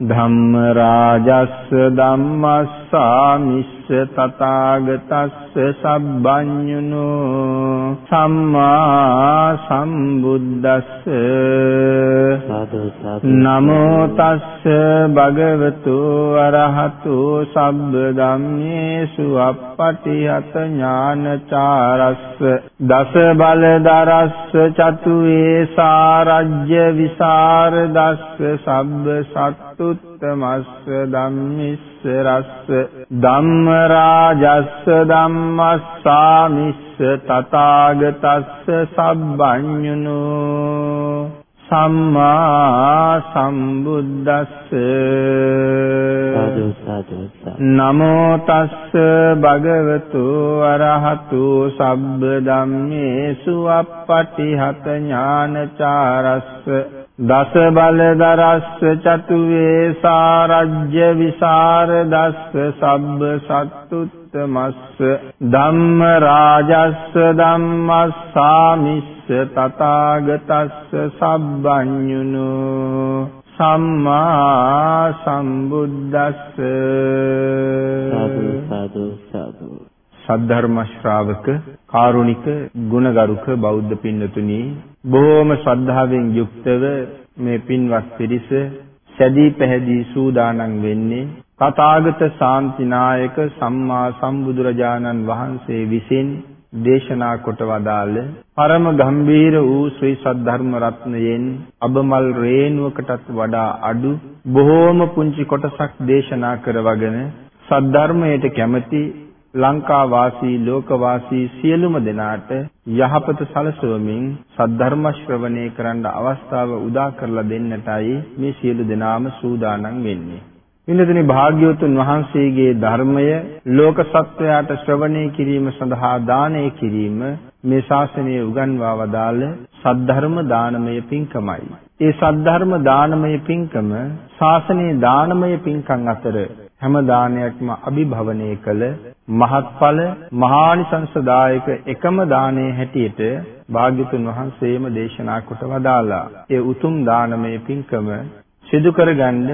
ධම්ම රාජස්ස ධම්මස්සාමිස්ස තථාගතස්ස සබ්බඤුනෝ සම්මා සම්බුද්දස්ස නමෝ තස්ස භගවතු අරහතු සබ්බ ධම්මේසු අප්පටිහත ඥානචාරස්ස දස බල දරස්ස චතුවේ සාරජ්‍ය විසර දස්ස සබ්බ සත්තුත්තමස්ස ධම්මිස්ස රස්ස ධම්ම රාජස්ස ධම්මස්සාමිස්ස තථාගතස්ස සබ්බඤුනෝ සම්මා සම්බුද්දස්ස නමෝ තස්ස භගවතු අරහතු සබ්බ ධම්මේසු අප්පටිහත ඥානචාරස්ස දස බල දරස්ස චතුවේ සාරජ්‍ය විසර දස්ස සබ්බ සත්තුත්තමස්ස ධම්ම රාජස්ස ධම්මස්සාමිස්ස තථාගතස්ස සබ්බඤුනෝ සම්මා සම්බුද්දස්ස සාදු සාදු සාදු. සද්ධර්ම ශ්‍රාවක කාරුණික ගුණගරුක බෞද්ධ පින්නතුනි බොහෝම ශ්‍රද්ධාවෙන් යුක්තව මේ පින්වත් පිරිස සැදී පැහැදී සූදානම් වෙන්නේ තථාගත ශාන්තිනායක සම්මා සම්බුදුරජාණන් වහන්සේ විසින් දේශනා කොට වදාළ පරම ගම්බීර වූ ශ්‍රී සද්ධර්ම රත්නයෙන් අබමල් රේණුවකටත් වඩා අඩු බොහෝම පුංචි කොටසක් දේශනා කරවගෙන සද්ධර්මයට කැමැති ලංකා වාසී ලෝක වාසී සියලුම දෙනාට යහපත සලසවමින් සද්ධර්ම ශ්‍රවණය කරන්න අවස්ථාව උදා කරලා දෙන්නටයි මේ සියලු දෙනාම සූදානම් වෙන්නේ. විනදනි භාග්‍යවතුන් වහන්සේගේ ධර්මය ලෝක සත්වයාට ශ්‍රවණය කිරීම සඳහා දානය කිරීම මේ ශාසනය උගන්වා වදාළ සද්ධර්ම දානමය පින්කමයි. ඒ සද්ධර්ම දානමය පින්කම ශාසනයේ දානමය පින්කම් අතර හැම දානයක්ම අභිභවනය කළ මහත්ඵල මහානිසංසදායක එකම දානයේ හැටියට භාග්‍යතුන් වහන්සේම දේශනා කොට වදාලා ඒ උතුම් දානමය පින්කම සිදු කරගන්න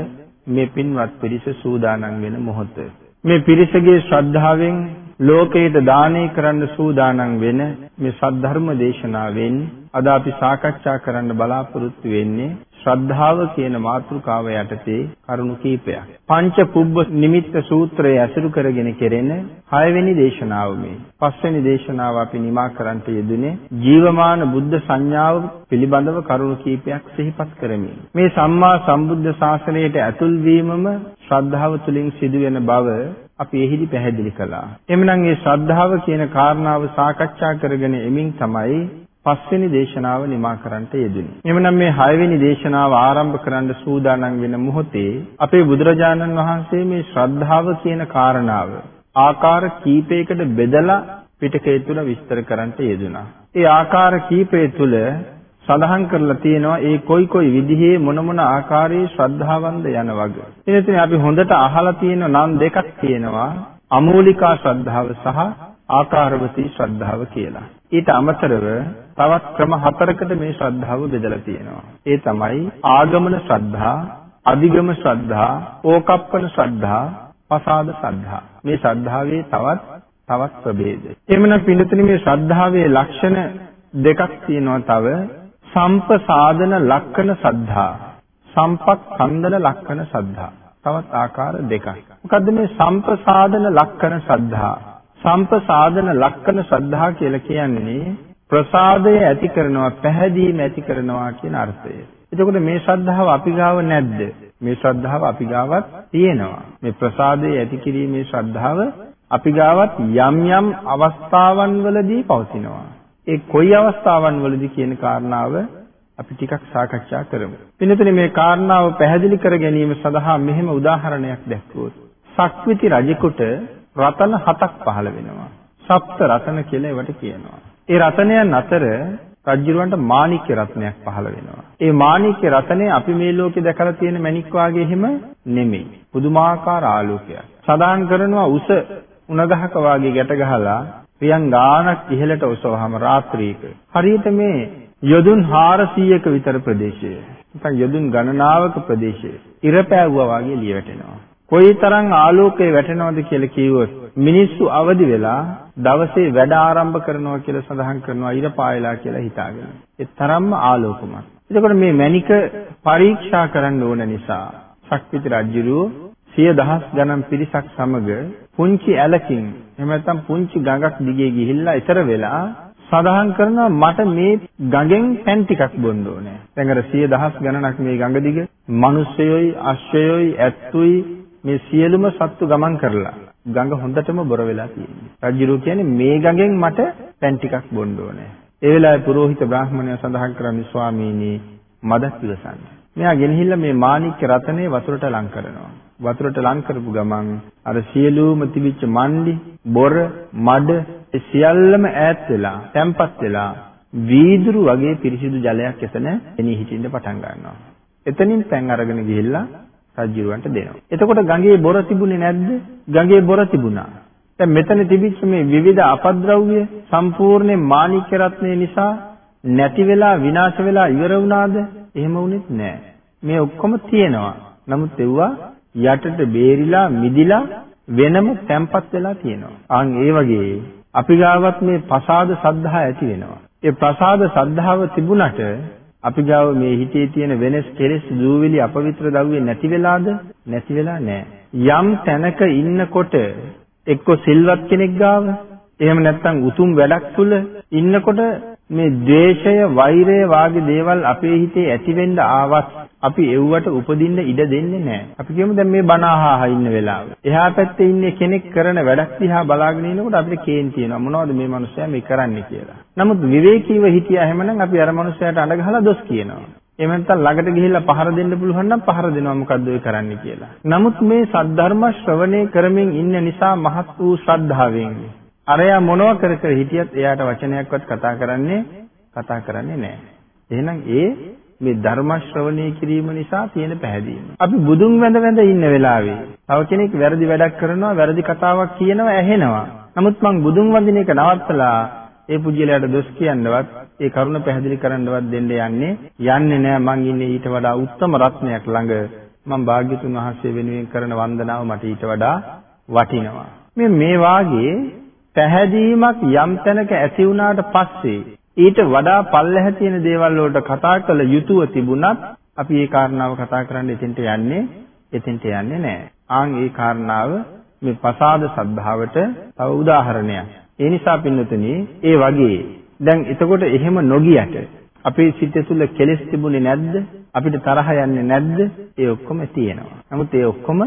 මේ පින්වත් පිරිස සූදානම් වෙන මොහොත. මේ පිරිසගේ ශ්‍රද්ධාවෙන් ලෝකයට දානය කරන්න සූදානම් වෙන මේ සද්ධර්ම දේශනාවෙන් අද අපි සාකච්ඡා කරන්න බලාපොරොත්තු වෙන්නේ ශ්‍රද්ධාව කියන මාතෘකාව යටතේ කරුණු කීපයක්. පංච පුබ්බ නිමිත්ත සූත්‍රය ඇසුරු කරගෙන කෙරෙන 6 වෙනි දේශනාව මේ. පස්වෙනි දේශනාව අපි නිමා කරන්නට යෙදුනේ ජීවමාන බුද්ධ සංඥාව පිළිබඳව කරුණු කීපයක් සිහිපත් කරමින්. මේ සම්මා සම්බුද්ධ ශාසනයට ඇතුල් වීමම ශ්‍රද්ධාව තුළින් සිදුවෙන බව අපි එහිදී පැහැදිලි කළා. එhmenan මේ ශ්‍රද්ධාව කියන කාරණාව සාකච්ඡා කරගෙන එමින් තමයි පස්වෙනි දේශනාව නිමා කරන්නට යෙදුනේ. එhmenan මේ හයවෙනි දේශනාව ආරම්භ කරන්න සූදානම් වෙන මොහොතේ අපේ බුදුරජාණන් වහන්සේ මේ ශ්‍රද්ධාව කියන කාරණාව ආකාර කීපයකට බෙදලා පිටකය තුල විස්තර කරන්නට යෙදුනා. ඒ ආකාර කීපය තුල සඳහන් කරලා තියෙනවා ඒ කොයි කොයි විදිහේ මොන මොන ආකාරයේ ශ්‍රද්ධාවන්ද යන වග. ඉතින් අපි හොඳට අහලා තියෙන නම් දෙකක් තියෙනවා අමූලිකා ශ්‍රද්ධාව සහ ආකාරවතී ශ්‍රද්ධාව කියලා. ඊට අමතරව තවත් ක්‍රම හතරකට මේ ශ්‍රද්ධාව බෙදලා තියෙනවා. ඒ තමයි ආගමන ශ්‍රද්ධා, අධිගම ශ්‍රද්ධා, ඕකප්පන ශ්‍රද්ධා, පසාද ශ්‍රද්ධා. මේ ශ්‍රද්ධාවේ තවත් තවත් ප්‍රභේද. එhmenan පිළිතුරු මේ ශ්‍රද්ධාවේ ලක්ෂණ දෙකක් තියෙනවා තව සම්පසාදන ලක්ෂණ ශ්‍රද්ධා සම්පත් සම්දන ලක්ෂණ ශ්‍රද්ධා තවත් ආකාර දෙකයි. මොකද්ද මේ සම්පසාදන ලක්ෂණ ශ්‍රද්ධා? සම්පසාදන ලක්ෂණ ශ්‍රද්ධා කියලා කියන්නේ ප්‍රසාදය ඇති කරනවා පැහැදීම ඇති කරනවා කියන අර්ථය. එතකොට මේ ශ්‍රද්ධාව අපි ගාව නැද්ද? මේ ශ්‍රද්ධාව අපි ගාවත් තියෙනවා. මේ ප්‍රසාදය ඇති කිරීමේ ශ්‍රද්ධාව අපි ගාවත් යම් යම් අවස්ථාවන් වලදී පවතිනවා. ඒ කොයි අවස්ථාවන් වලදී කියන කාරණාව අපි ටිකක් සාකච්ඡා කරමු. පින්නතනේ මේ කාරණාව පැහැදිලි කර ගැනීම සඳහා මෙහෙම උදාහරණයක් දැක්වුවොත් සක්විති රජෙකුට රතන හතක් පහළ වෙනවා. සප්ත රතන කියලා ඒවට කියනවා. ඒ රතනයන් අතර රජුරවන්ට මාණික්‍ය රත්නයක් පහළ වෙනවා. ඒ මාණික්‍ය රත්නේ අපි මේ ලෝකේ දැකලා තියෙන මණික් වාගේ හිම නෙමෙයි. පුදුමාකාර ආලෝකයක්. සදාන් කරනවා උස උණගහක වාගේ ගැට ගහලා පියන් ගානක් ඉහළට ඔසවහම රාත්‍රියක හරියට මේ යොදුන් 400ක විතර ප්‍රදේශය නැත්නම් යොදුන් ගණනාවක ප්‍රදේශය ඉර පෑවුවා වගේ එළිය වැටෙනවා. කොයිතරම් ආලෝකය වැටෙනවද කියලා කිව්වොත් මිනිස්සු අවදි වෙලා දවසේ වැඩ ආරම්භ කරනවා කියලා සඳහන් කරනවා ඉර පායලා කියලා හිතාගෙන. ඒ තරම්ම ආලෝකමත්. එතකොට මේ මණික පරීක්ෂා කරන්න ඕන නිසා ශක්තිති රජුරෝ සිය දහස් ගණන් පිරිසක් සමග පුංචි ඇලකින් එහෙම නැත්නම් පුංචි ගඟක් දිගේ ගිහිල්ලා ඊතර වෙලා සඳහන් කරනවා මට මේ ගඟෙන් පැන් ටිකක් බොන්න ඕනේ. දැන් අර 100 ගණනක් මේ ගඟ දිග මිනිස්සයෝයි අශ්වයෝයි ඇත්තුයි මේ සියලුම සත්තු ගමන් කරලා ගඟ හොඳටම බොර වෙලා තියෙනවා. රජුරු කියන්නේ මේ ගඟෙන් මට පැන් ටිකක් බොන්න ඕනේ. ඒ වෙලාවේ පුරোহিত බ්‍රාහ්මණයා සඳහන් කරන්නේ ස්වාමීනි මදක් ඉවසන්න. මෙයා ගෙනහිල්ලා මේ මාණික්‍ය රතනේ වතුරට ලං කරනවා. වතුරට ලං කරපු ගමන් අර සියලුම තිබිච්ච මණ්ඩි, බොර, මඩ ඒ සියල්ලම ඈත් වෙලා, තැම්පත් වෙලා වීදුරු වගේ පිරිසිදු ජලයක් එතන එනී හිටින්න පටන් ගන්නවා. එතනින් පැන් අරගෙන ගිහිල්ලා රජුවන්ට දෙනවා. එතකොට ගඟේ බොර තිබුණේ නැද්ද? ගඟේ බොර තිබුණා. දැන් මෙතන තිබිච්ච මේ විවිධ අපද්‍රව්‍ය සම්පූර්ණයෙන් මාණික්‍ය රත්නය නිසා නැති වෙලා විනාශ වෙලා ඉවර වුණාද? එහෙම වුණෙත් නෑ. මේ ඔක්කොම තියෙනවා. නමුත් ඒවා යටට බේරිලා මිදිලා වෙනම තැම්පත් වෙලා තියෙනවා. අන් ඒ වගේ අපි ගාවත් මේ ප්‍රසාද සද්ධා ඇති වෙනවා. ඒ ප්‍රසාද සද්ධාව තිබුණට අපි ගාව මේ හිතේ තියෙන වෙනස් කෙලෙස් දූවිලි අපවිත්‍ර දව්වේ නැති වෙලාද? නැති වෙලා නැහැ. යම් තැනක ඉන්නකොට එක්ක සිල්වත් කෙනෙක් ගාව එහෙම නැත්නම් උතුම් වැඩක් තුල ඉන්නකොට මේ ද්වේෂය, වෛරය වාගේ දේවල් අපේ හිතේ ඇති වෙන්න ආවත් අපි එව්වට උපදින්න ඉඩ දෙන්නේ නැහැ. අපි කියමු දැන් මේ බණ අහහා ඉන්න වෙලාව. එහා පැත්තේ ඉන්නේ කෙනෙක් කරන වැඩක් දිහා බලාගෙන ඉනකොට අපිට කේන් තියෙනවා. මොනවද මේ මිනිස්සයා මේ කරන්නේ කියලා. නමුත් විවේකීව හිටියා හැමනම් අපි අර මිනිස්සයාට අඬ ගහලා දොස් කියනවා. එහෙම නැත්නම් ළඟට ගිහිල්ලා පහර දෙන්න පුළුවන් නම් පහර දෙනවා මොකද්ද ඔය කරන්නේ කියලා. නමුත් මේ සද්ධර්ම ශ්‍රවණය කරමින් ඉන්න නිසා මහත් වූ ශ්‍රද්ධාවෙන් අරයා මොනව කර කර හිටියත් එයාට වචනයක්වත් කතා කරන්නේ කතා කරන්නේ නැහැ. එහෙනම් ඒ මේ ධර්ම ශ්‍රවණය කිරීම නිසා තියෙන පැහැදීම. අපි බුදුන් වැඳ වැඳ ඉන්න වෙලාවේ තව කෙනෙක් වැරදි වැඩක් කරනවා වැරදි කතාවක් කියනවා ඇහෙනවා. නමුත් මං බුදුන් වඳින එක නවත්තලා ඒ පුජ්‍යලයට දොස් කියන්නවත් ඒ කරුණ පැහැදිලි කරන්නවත් දෙන්න යන්නේ යන්නේ නෑ මං ඉන්නේ ඊට වඩා උත්තම රත්නයක් ළඟ මං භාග්‍යතුන් වහන්සේ වෙනුවෙන් කරන වන්දනාව මට ඊට වඩා වටිනවා. මේ මේ වාගේ පැහැදීමක් යම් තැනක ඇති වුණාට පස්සේ ඊට වඩා පල්ලැහැ තියෙන දේවල් වලට කතා කළ යුතුව තිබුණත් අපි ඒ කාරණාව කතා කරන්න එතෙන්ට යන්නේ එතෙන්ට යන්නේ නැහැ. ආන් ඒ කාරණාව මේ පසාද සද්ධාවට තව උදාහරණයක්. ඒ නිසා පින්නතුනි ඒ වගේ දැන් එතකොට එහෙම නොගියට අපේ සිත තුළ කෙලෙස් තිබුණේ නැද්ද? අපිට තරහ යන්නේ නැද්ද? ඒ ඔක්කොම තියෙනවා. නමුත් ඒ ඔක්කොම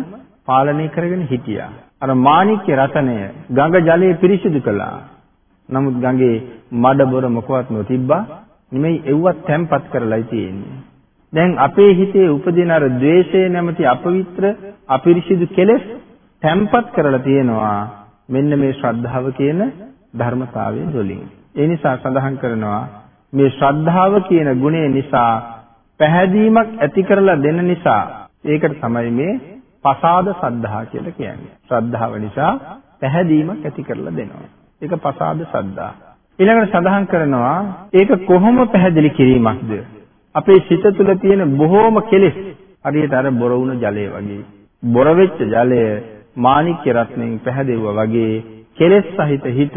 පාලනය කරගෙන හිටියා. අර මාණික්‍ය රතනය ගඟ ජලය පිරිසිදු කළා. නමුත් ගඟේ මඩ බොර මොකවත් නොතිබ්බා. නෙමෙයි එව්වත් තැම්පත් කරලායි තියෙන්නේ. දැන් අපේ හිතේ උපදින අර द्वේෂය නැමැති අපවිත්‍ර අපිරිසිදු කෙලෙස් තැම්පත් කරලා තියෙනවා. මෙන්න මේ ශ්‍රද්ධාව කියන ධර්මතාවයේ දොලින්. ඒ නිසා සඳහන් කරනවා මේ ශ්‍රද්ධාව කියන ගුණය නිසා පැහැදීමක් ඇති කරලා දෙන නිසා ඒකට තමයි මේ පසාද සද්ධා කියලා කියන්නේ. ශ්‍රද්ධාව නිසා පැහැදීමක් ඇති කරලා දෙනවා. ඒක පසාද සද්දා. ඊළඟට සඳහන් කරනවා ඒක කොහොම පැහැදිලි කිරීමක්ද? අපේ සිත තුළ තියෙන බොහෝම කෙලෙස් හරියට අර බොර වුණ ජලය වගේ. බොර වෙච්ච ජලය මාණික්‍ය රත්නයෙන් පැහැදෙවුවා වගේ කෙලෙස් සහිත හිත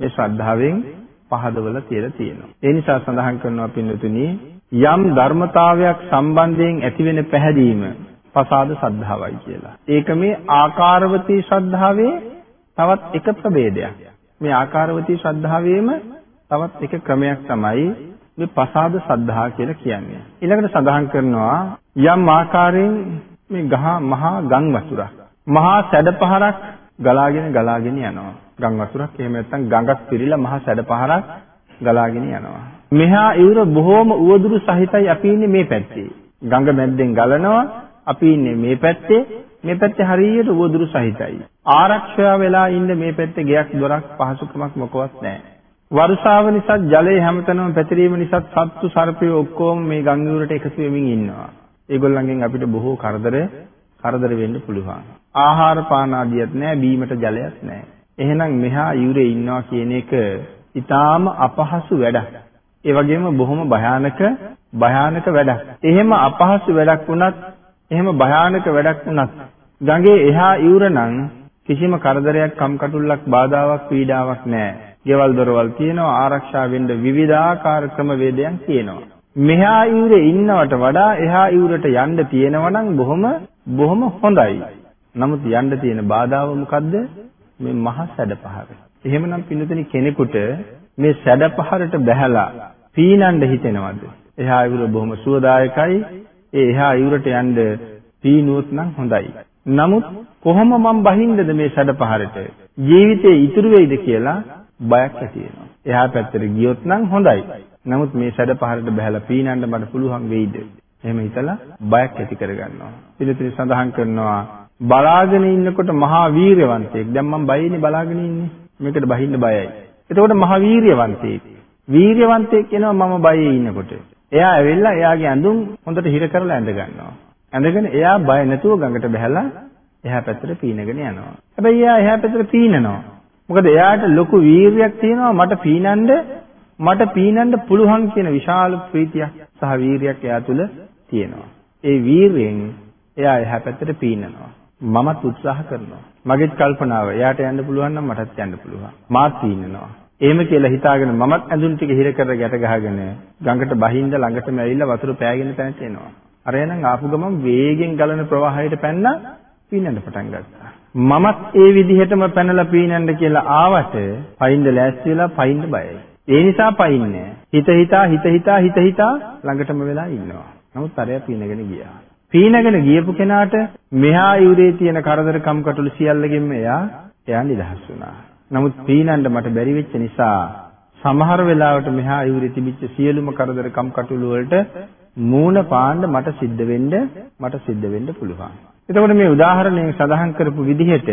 මේ ශ්‍රද්ධාවෙන් පහදවල තියලා තියෙනවා. ඒ නිසා සඳහන් කරනවා පින්නතුනි යම් ධර්මතාවයක් සම්බන්ධයෙන් ඇතිවෙන පැහැදීම පසාද සද්ධාවයි කියලා. ඒක මේ ආකාරවතී ශ්‍රද්ධාවේ තවත් එක ප්‍රභේදයක්. මේ ආකාරවතී ශ්‍රද්ධාවේම තවත් එක ක්‍රමයක් තමයි මේ පසාද සද්ධා කියලා කියන්නේ. ඊළඟට සඳහන් කරනවා යම් ආකාරයෙන් මේ ගහ මහා ගම් වතුරක්. මහා සැඩපහරක් ගලාගෙන ගලාගෙන යනවා. ගම් වතුරක් එහෙම නැත්නම් ගඟක් පිරීලා මහා සැඩපහරක් ගලාගෙන යනවා. මෙහා ඉවුර බොහෝම උවදුරු සහිතයි අපි ඉන්නේ මේ පැත්තේ. ගඟ මැද්දෙන් ගලනවා අපි ඉන්නේ මේ පැත්තේ. මේ පැත්තේ හරියට උවදුරු සහිතයි. ආරක්ෂා වෙලා ඉන්න මේ පැත්තේ ගයක් දොරක් පහසුකමක් මොකවත් නැහැ. වර්ෂාව නිසා ජලය හැමතැනම පැතිරීම නිසා සත්තු සර්පයෝ ඔක්කොම මේ ගංගුවරට එකතු වෙමින් ඉන්නවා. ඒගොල්ලන්ගෙන් අපිට බොහෝ කරදර කරදර වෙන්න පුළුවන්. ආහාර පාන ආදියත් නැහැ, බීමට ජලයක් නැහැ. එහෙනම් මෙහා යුරේ ඉන්නවා කියන එක ඊටාම අපහසු වැඩක්. ඒ වගේම බොහොම භයානක භයානක වැඩක්. එහෙම අපහසු වැඩක් වුණත්, එහෙම භයානක වැඩක් වුණත් ගඟේ එහා යුර නම් කිසිම කරදරයක් කම්කටොල්ලක් බාධාවක් පීඩාවක් නැහැ. ගෙවල් දොරවල් තියෙනවා ආරක්ෂා වෙන්න විවිධාකාර ක්‍රම වේදයන් තියෙනවා. මෙහා ඉවුරේ ඉන්නවට වඩා එහා ඉවුරට යන්න තියෙනවා නම් බොහොම බොහොම හොඳයි. නමුත් යන්න තියෙන බාධාව මොකද්ද? මේ මහ සැඩපහර. එහෙමනම් පින්නතනි කෙනෙකුට මේ සැඩපහරට බැහැලා පීනන්න හිතෙනවද? එහා ඉවුර බොහොම සුවදායකයි. ඒ එහා ඉවුරට යන්න පීනුවොත් නම් හොඳයි. නමුත් කොහොම මම බහින්නද මේ සැඩපහරට? ජීවිතේ ඉතුරු වෙයිද කියලා බයක් ඇති වෙනවා. එහා පැත්තට ගියොත් නම් හොඳයි. නමුත් මේ සැඩ පහරට බහැලා පීනන්න මට පුළුවන් වෙයිද? එහෙම හිතලා බයක් ඇති කරගන්නවා. පිළිතුරු සඳහන් කරනවා බලාගෙන ඉන්නකොට මහා වීරයවන්තයෙක්. දැන් මම බයිනේ බලාගෙන ඉන්නේ. මේකට බහින්න බයයි. එතකොට මහා වීරයවන්තයෙක්. වීරයවන්තයෙක් කියනවා මම බයේ ඉන්නකොට. එයා ඇවිල්ලා එයාගේ ඇඳුම් හොඳට හිර කරලා ඇඳ ගන්නවා. ඇඳගෙන එයා බය නැතුව ගඟට බහැලා එහා පැත්තට පීනගෙන යනවා. හැබැයි එයා එහා පැත්තට පීනනවා. මොකද එයාට ලොකු වීරියක් තියෙනවා මට පීනන්න මට පීනන්න පුළුවන් කියන විශාල ප්‍රීතියක් සහ වීරියක් එයා තුල තියෙනවා. ඒ වීරියෙන් එයා එහා පැත්තට පීනනවා. මමත් උත්සාහ කරනවා. මගේත් කල්පනාව එයාට යන්න පුළුවන් නම් මටත් යන්න පුළුවන්. මාත් පීනනවා. එහෙම කියලා හිතාගෙන මමත් ඇඳුම් ටික හිර කර ගැට ගහගෙන ගඟට බහින්ද ළඟටම ඇවිල්ලා වතුර පෑගෙන තැනට එනවා. අර එනං ආපු ගමන් වේගෙන් ගලන ප්‍රවාහයට පැනලා පීනන්න පටන් ගත්තා. මමත් ඒ විදිහටම පැනලා පීනන්න කියලා ආවට පයින්ද ලෑස්ති වෙලා පයින්ද බයයි. ඒ නිසා පයින්නේ හිත හිතා හිත හිතා හිත හිතා ළඟටම වෙලා ඉන්නවා. නමුත් අරයා පීනගෙන ගියා. පීනගෙන ගියපු කෙනාට මෙහා යුරේ තියෙන කරදර කම්කටොළු සියල්ලගෙන්ම එයා එයා නිදහස් වුණා. නමුත් පීනන්න මට බැරි වෙච්ච නිසා සමහර වෙලාවට මෙහා යුරේ තිබිච්ච සියලුම කරදර කම්කටොළු වලට මූණ පාන්න මට සිද්ධ වෙන්න මට සිද්ධ වෙන්න පුළුවන්. එතකොට මේ උදාහරණයෙන් සඳහන් කරපු විදිහට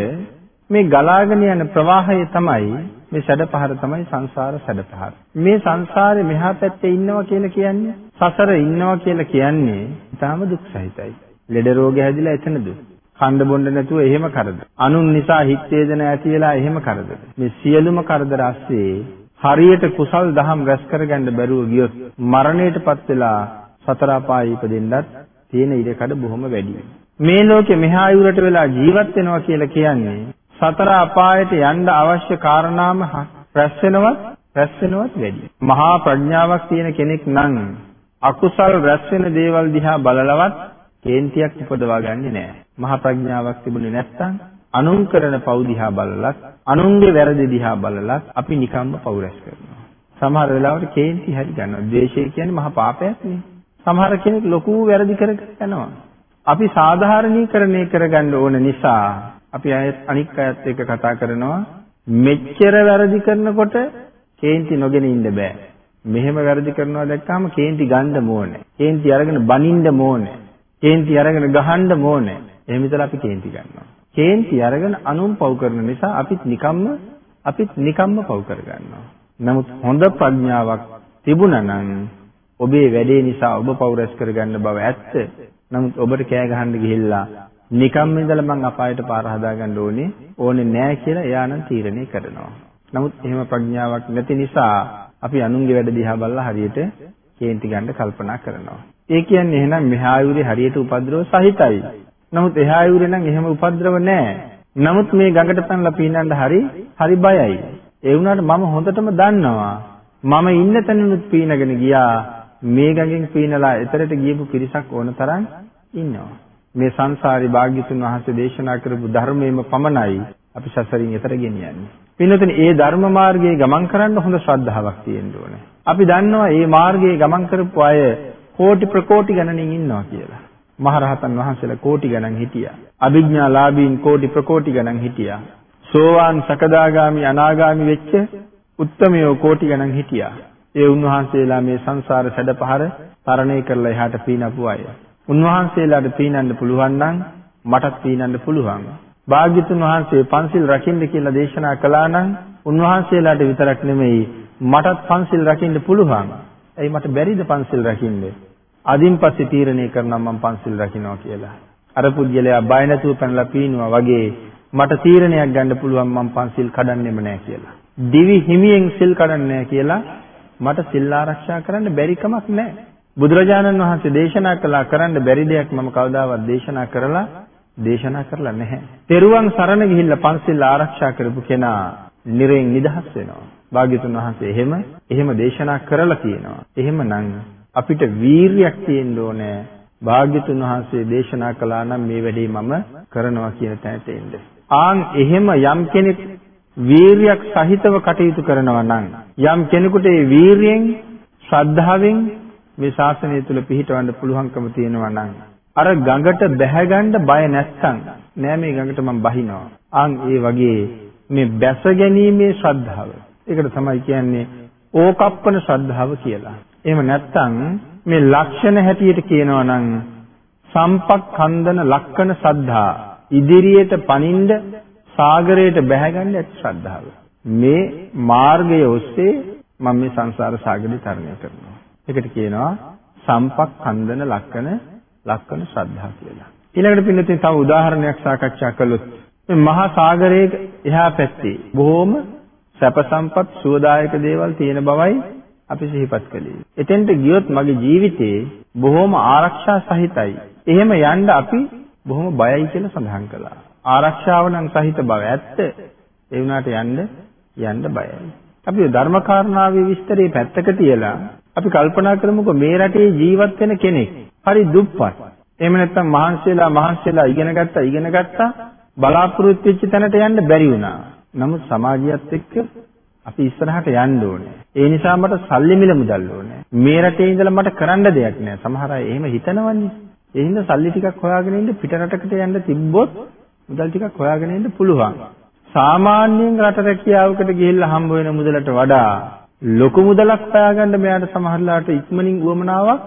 මේ ගලාගෙන යන ප්‍රවාහය තමයි මේ සැඩපහර තමයි සංසාර සැඩපහර. මේ සංසාරේ මෙහා පැත්තේ ඉන්නවා කියලා කියන්නේ සසර ඉන්නවා කියලා කියන්නේ ඊටාම දුක් සහිතයි. ලෙඩ රෝග හැදිලා එතන දුක්. කණ්ඩ බොණ්ඩ නැතුව එහෙම කරදර. අනුන් නිසා හිත වේදන ඇති වෙලා එහෙම කරදර. මේ සියලුම කරදර ASCII හරියට කුසල් දහම් රැස් කරගන්න බැරුව ගියොත් මරණයටපත් වෙලා සතර අපායේ ඉපදෙන්නත් තියෙන ඉඩකඩ බොහොම වැඩි. මේ ලෝකේ මෙහා යුරට වෙලා ජීවත් වෙනවා කියලා කියන්නේ සතර අපායට යන්න අවශ්‍ය කාරණාම රැස් වෙනවත් රැස් වෙනවත් වැඩි. මහා ප්‍රඥාවක් තියෙන කෙනෙක් නම් අකුසල් රැස් වෙන දේවල් දිහා බලලවත් කේන්තියක් උපදවා ගන්නෙ නෑ. මහා ප්‍රඥාවක් තිබුණේ නැත්නම් අනුන් කරන පව් දිහා බලලත් අනුන්ගේ වැරදි දිහා බලලත් අපි නිකම්ම පව් රැස් කරනවා. සමහර වෙලාවට කේන්ති හරි ගන්නවා. ද්වේෂය කියන්නේ මහා පාපයක් නේ. සමහර කෙනෙක් ලොකු වැරදි කර යනවා. අපි සාධාරණීකරණය කරගන්න ඕන නිසා අපි අයත් අනික් අයත් එක්ක කතා කරනවා මෙච්චර වැරදි කරනකොට කේන්ති නොගෙන ඉන්න බෑ. මෙහෙම වැරදි කරනවා දැක්කම කේන්ති ගන්න ඕනේ. කේන්ති අරගෙන බනින්න ඕනේ. කේන්ති අරගෙන ගහන්න ඕනේ. එහෙම විතර අපි කේන්ති ගන්නවා. කේන්ති අරගෙන අනුන් පව් කරන නිසා අපිත් නිකම්ම අපිත් නිකම්ම පව් කරගන්නවා. නමුත් හොඳ ප්‍රඥාවක් තිබුණා නම් ඔබේ වැඩේ නිසා ඔබ පව් රැස් කරගන්න බව ඇත්ත. නමුත් ඔබට කෑ ගහන්න ගිහිල්ලා නිකම්ම ඉඳලා මං අපායට පාර හදාගන්න ඕනේ ඕනේ නෑ කියලා එයා නම් තීරණය කරනවා. නමුත් එහෙම ප්‍රඥාවක් නැති නිසා අපි අනුන්ගේ වැඩ දිහා බලලා හරියට කේන්ති ගන්න කල්පනා කරනවා. ඒ කියන්නේ එහෙනම් මෙහා ආයුරේ හරියට උපද්‍රව සහිතයි. නමුත් එහා ආයුරේ නම් එහෙම උපද්‍රව නැහැ. නමුත් මේ ගඟට පැනලා පීනන්න හරි හරි බයයි. ඒ වුණාට මම හොඳටම දන්නවා. මම ඉන්න තැනිනුත් පීනගෙන ගියා. මේ ගඟෙන් පීනලා එතරට ගියපු පිරිසක් ඕන තරම් ඉන්නවා. මේ සංසාරේ භාග්‍යතුන් වහන්සේ දේශනා කරපු ධර්මයේම පමණයි අපි සසරින් එතර ගෙනියන්නේ. පින්නතනේ ඒ ධර්ම මාර්ගයේ ගමන් කරන්න හොඳ ශ්‍රද්ධාවක් තියෙන්න ඕනේ. අපි දන්නවා මේ මාර්ගයේ ගමන් කරපු අය කෝටි ප්‍රකෝටි ගණනින් ඉන්නවා කියලා. මහරහතන් වහන්සේලා කෝටි ගණන් හිටියා. අභිඥාලාභීන් කෝටි ප්‍රකෝටි ගණන් හිටියා. සෝවාන් සකදාගාමි අනාගාමි වෙච්ච උත්තමයෝ කෝටි ගණන් හිටියා. ඒ උන්වහන්සේලා මේ සංසාර සැඩපහර තරණය කරලා එහාට පීනපු අය. උන්වහන්සේලාට පීනන්න පුළුවන් නම් මටත් පීනන්න පුළුවන්. භාග්‍යතුන් වහන්සේ පන්සිල් රකින්න කියලා දේශනා කළා නම් උන්වහන්සේලාට විතරක් නෙමෙයි මටත් පන්සිල් රකින්න පුළුවන්. එයි මට බැරිද පන්සිල් රකින්න? අදින් පස්සේ තීරණය කරනම් මම පන්සිල් රකින්නවා කියලා. අර පුජ්‍යලයා බය නැතුව පැනලා පීනුවා වගේ මට තීරණයක් ගන්න පුළුවන් මම පන්සිල් කඩන්නෙම නැහැ කියලා. දිවි හිමියෙන් සිල් කඩන්නේ කියලා මට සිල් ආරක්ෂා කරන්න බැරි කමක් නැහැ. බුදුරජාණන් වහන්සේ දේශනා කළා කරන්න බැරි දෙයක් මම කවදාවත් දේශනා කරලා දේශනා කරලා නැහැ. තෙරුවන් සරණ ගිහිල්ලා පන්සිල් ආරක්ෂා කරපු කෙනා නිරෙන් නිදහස් වෙනවා. භාග්‍යතුන් වහන්සේ එහෙම එහෙම දේශනා කරලා තියෙනවා. එහෙමනම් අපිට වීරියක් තියෙන්න ඕනේ. භාග්‍යතුන් වහන්සේ දේශනා කළා නම් මේ වැඩේ මම කරනවා කියන තැනට එන්න. ආන් එහෙම යම් කෙනෙක් වීරියක් සහිතව කටයුතු කරනවා නම් යම් කෙනෙකුට ඒ වීරියෙන් ශ්‍රද්ධාවෙන් මේ ශාසනය තුල පිහිටවන්න පුළුවන්කම තියෙනවා නම් අර ගඟට බැහැ ගන්න බය නැත්තම් නෑ මේ ගඟට මම බහිනවා. ආන් ඒ වගේ මේ බැස ගැනීමේ ශ්‍රද්ධාව. ඒකට තමයි කියන්නේ ඕකප්පන ශ්‍රද්ධාව කියලා. එහෙම නැත්තම් මේ ලක්ෂණ හැටියට කියනවා නම් සම්පක්ඛන්දන ලක්කන ශ්‍රද්ධා. ඉදිරියට පනින්න සාගරයට බැහැ ගන්න ඇති ශ්‍රද්ධාව. මේ මාර්ගය ඔස්සේ මම මේ සංසාර සාගරය තරණය කරනවා. ඒකට කියනවා සම්පක්ඛන්දන ලක්කන ලක්කන ශ්‍රද්ධා කියලා. ඊළඟට පින්නතින් තව උදාහරණයක් සාකච්ඡා කළොත් මේ මහා සාගරයේ එහා පැත්තේ බොහොම සැප සම්පත් සුවදායක දේවල් තියෙන බවයි අපි සිහිපත් කළේ. එතෙන්ට ගියොත් මගේ ජීවිතේ බොහොම ආරක්ෂා සහිතයි. එහෙම යන්න අපි බොහොම බයයි කියලා සඳහන් කළා. ආරක්ෂාව නම් සහිත බව ඇත්ත. ඒ වුණාට යන්න යන්න බයයි. අපි ධර්මකාරණාවේ විස්තරේ පැත්තක තියලා අපි කල්පනා කරමුකෝ මේ රටේ ජීවත් වෙන කෙනෙක් හරි දුප්පත්. එහෙම නැත්නම් මහන්සියලා මහන්සියලා ඉගෙන ගත්තා ඉගෙන ගත්තා බලාපොරොත්තු වෙච්ච තැනට යන්න බැරි වුණා. නමුත් සමාජයත් එක්ක අපි ඉස්සරහට යන්න ඕනේ. ඒ නිසා මට සල්ලි මිල මුදල් ඕනේ. මේ රටේ ඉඳලා මට කරන්න දෙයක් නෑ. සමහර අය එහෙම හිතනවන්නේ. ඒ හින්දා සල්ලි ටිකක් හොයාගෙන ඉන්න පිට රටකට යන්න තිබ්බොත් මුදල් ටිකක් හොයාගෙන ඉන්න පුළුවන්. සාමාන්‍යයෙන් රට රැකියාවකට ගිහිල්ලා හම්බ වෙන මුදලට වඩා ලොකු මුදලක් හොයාගන්න මෙයාට සමහරලාට ඉක්මනින් උවමනාවක්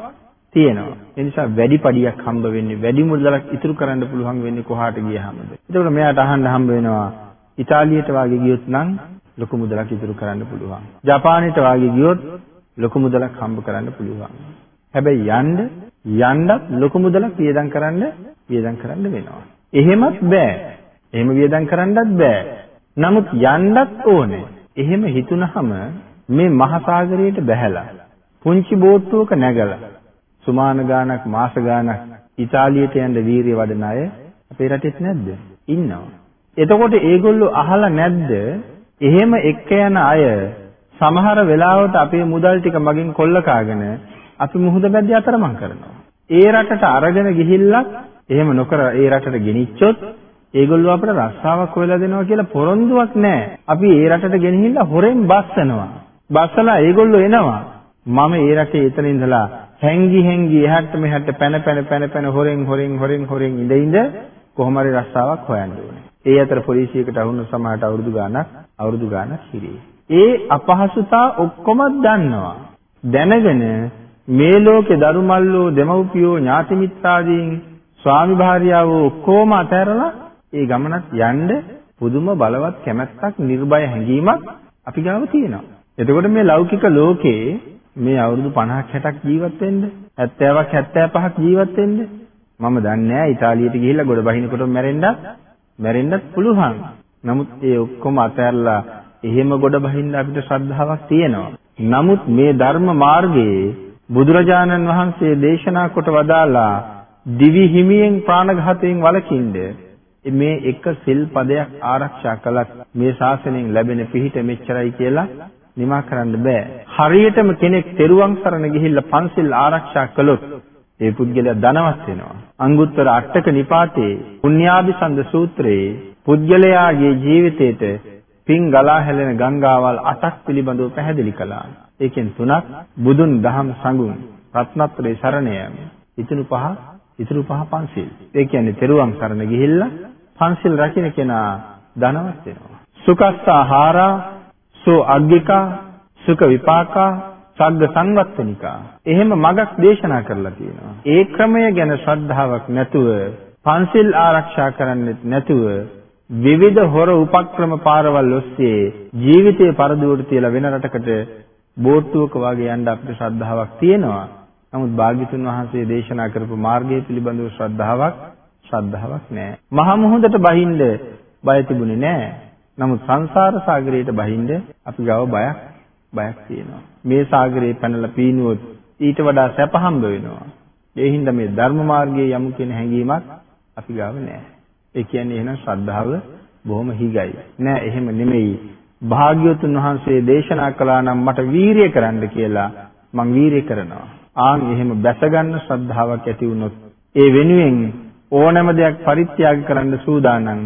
තියෙනවා. ඒ නිසා වැඩි පඩියක් හම්බ වෙන්නේ වැඩි මුදලක් ඉතුරු කරන්න පුළුවන් වෙන්නේ කොහාට ගියාමද? ඒකෝට මෙයාට අහන්න හම්බ වෙනවා ඉතාලියට වාගේ ගියොත් නම් ලොකු මුදලක් ඉතුරු කරන්න පුළුවන්. ජපානයට වාගේ ගියොත් ලොකු මුදලක් හම්බ කරන්න පුළුවන්. හැබැයි යන්න යන්නත් ලොකු මුදලක් වියදම් කරන්න වියදම් කරන්න වෙනවා. එහෙමත් බෑ. එහෙම වියදම් කරන්නත් බෑ. නමුත් යන්නත් ඕනේ. එහෙම හිතුනහම මේ මහසાગරයට බැහැලා පුංචි බෝට්ටුවක නැගලා සුමාන ගානක් මාස ගානක් ඉතාලියට යන්න වීරිය වඩන අය අපේ රටෙත් නැද්ද? ඉන්නවා. එතකොට ඒගොල්ලෝ අහලා නැද්ද? එහෙම එක්ක යන අය සමහර වෙලාවට අපේ මුදල් ටික මගින් කොල්ල කාගෙන අපි මුහුද මැද්දේ අතරමං කරනවා. ඒ රටට අරගෙන ගිහිල්ලත් එහෙම නොකර ඒ රටට ගෙනිච්චොත් ඒගොල්ලෝ අපිට රස්සාවක් හොයලා දෙනවා කියලා පොරොන්දුවක් නැහැ. අපි ඒ රටට ගෙනහිල්ලා හොරෙන් බස්සනවා. බස්සලා ඒගොල්ලෝ එනවා. මම ඒ රටේ එතන ඉඳලා හැංගි හැංගි එහාට මෙහාට පැන පැන පැන පැන හොරෙන් හොරෙන් හොරෙන් හොරෙන් ඉඳ ඉඳ කොහොම හරි රස්සාවක් හොයන්න ඕනේ. ඒ අතර පොලිසියකට අහුණු සමහරට අවුරුදු ගාණක් අවුරුදු ගාණක් හිරියේ. ඒ අපහසුතා ඔක්කොම දන්නවා. දැනගෙන මේ ලෝකේ දරුමල්ලෝ දෙමව්පියෝ ඥාති මිත්‍රාදීන් ස්වාමි භාර්යාවෝ ඔක්කොම අතහැරලා ඒ ගමනත් යන්න පුදුම බලවත් කැමැත්තක් නිර්භය හැඟීමක් අපි ගාව තියෙනවා. එතකොට මේ ලෞකික ලෝකේ මේ අවුරුදු 50ක් 60ක් ජීවත් වෙන්න 70ක් 75ක් ජීවත් වෙන්න මම දන්නේ නැහැ ඉතාලියට ගිහිල්ලා ගොඩ බහිනකොටම මැරෙන්නත් මැරෙන්නත් පුළුවන්. නමුත් ඒ ඔක්කොම අතහැරලා එහෙම ගොඩ බහින්න අපිට ශ්‍රද්ධාවක් තියෙනවා. නමුත් මේ ධර්ම මාර්ගයේ බුදුරජාණන් වහන්සේ දේශනා කොට වදාලා දිවි හිමියෙන් ප්‍රාණඝාතයෙන් වළකින්න මේ එක සිල් පදයක් ආරක්ෂා කළත් මේ ශාසනයෙන් ලැබෙන පිහිට මෙච්චරයි කියලා නිමා කරන්න බෑ. හරියටම කෙනෙක් තෙරුවන් සරණ ගිහිල්ලා පන්සිල් ආරක්ෂා කළොත් ඒ පුද්ගලයා ධනවත් වෙනවා. අංගුත්තර අටක නිපාතේ පුණ්‍යාභිසන්ද සූත්‍රයේ පුද්ගලයාගේ ජීවිතේට පින් ගලා හැලෙන ගංගාවල් 8ක් පිළිබඳව පැහැදිලි කළා. ඒකෙන් තුනක් බුදුන් දහම් සංගුණ රත්නත්‍රේ සරණ යාම. ඉතුරු පහ ඉතුරු පහ පන්සිල්. ඒ කියන්නේ තෙරුවන් සරණ ගිහිල්ලා පන්සිල් රකින්න කෙනා ධනවත් වෙනවා. සුකස්සාහාරා සෝ අග්ගිකා සුඛ විපාකා සග්ග සංවත්තනිකා. එහෙම මගක් දේශනා කරලා තියෙනවා. ඒ ක්‍රමය ගැන ශ්‍රද්ධාවක් නැතුව පන්සිල් ආරක්ෂා කරන්නෙත් නැතුව විවිධ හොර උපක්‍රම පාරවල් ඔස්සේ ජීවිතේ පරදුවට තියලා වෙන රටකට බෝට්ටුවක වගේ යන්න අපිට ශ්‍රද්ධාවක් තියෙනවා. නමුත් භාග්‍යතුන් වහන්සේ දේශනා කරපු මාර්ගය පිළිබඳව ශ්‍රද්ධාවක් ශ්‍රද්ධාවක් නැහැ. මහා මොහොතට බහින්න බය තිබුණේ නැහැ. නමුත් සංසාර සාගරයට බහින්න අපි ගාව බයක් බයක් තියෙනවා. මේ සාගරේ පැනලා පීනුවොත් ඊට වඩා සැප හම්බ වෙනවා. ඒ හින්දා මේ ධර්ම මාර්ගයේ යමු කියන හැඟීමක් අපි ගාව නැහැ. ඒ කියන්නේ එහෙනම් ශ්‍රද්ධාව බොහොම හිගයි. නෑ එහෙම නෙමෙයි. භාග්‍යවතුන් වහන්සේ දේශනා කළා නම් මට වීරිය කරන්න කියලා මං වීරිය කරනවා. ආන් එහෙම බැසගන්න ශ්‍රද්ධාවක් ඇති වුණොත් ඒ වෙනුවෙන් ඕනෑම දෙයක් පරිත්‍යාග කරන්න සූදානම්.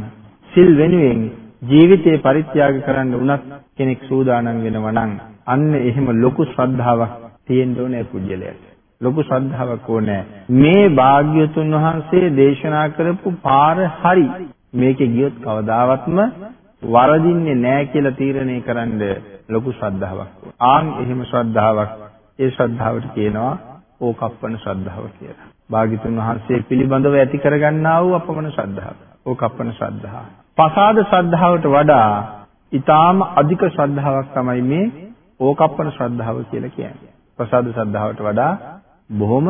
සිල් වෙනුවෙන් ජීවිතේ පරිත්‍යාග කරන්න උනත් කෙනෙක් සූදානම් වෙනවා නම් අන්න එහෙම ලොකු ශ්‍රද්ධාවක් තියෙන්න ඕනේ පුජ්‍යලයට. ලොකු ශ්‍රද්ධාවක් ඕනේ. මේ භාග්‍යතුන් වහන්සේ දේශනා කරපු පාර හරි. මේකේ ගියොත් කවදාවත්ම වරදින්නේ නැහැ කියලා තීරණය කරන්න ලොකු ශ්‍රද්ධාවක්. ආන් එහෙම ශ්‍රද්ධාවක් ඒ ශ්‍රද්ධාවට කියනවා ඕකප්පන ශ්‍රද්ධාව කියලා. භාග්‍යතුන් වහන්සේ පිළිබඳව ඇති කරගන්නා වූ අපමණ ශ්‍රද්ධාව. ඕකප්පන ශ්‍රද්ධාව. පසාද ශ්‍රද්ධාවට වඩා ඊටාම අධික ශ්‍රද්ධාවක් තමයි මේ ඕකප්පන ශ්‍රද්ධාව කියලා කියන්නේ. ප්‍රසාද ශ්‍රද්ධාවට වඩා බොහොම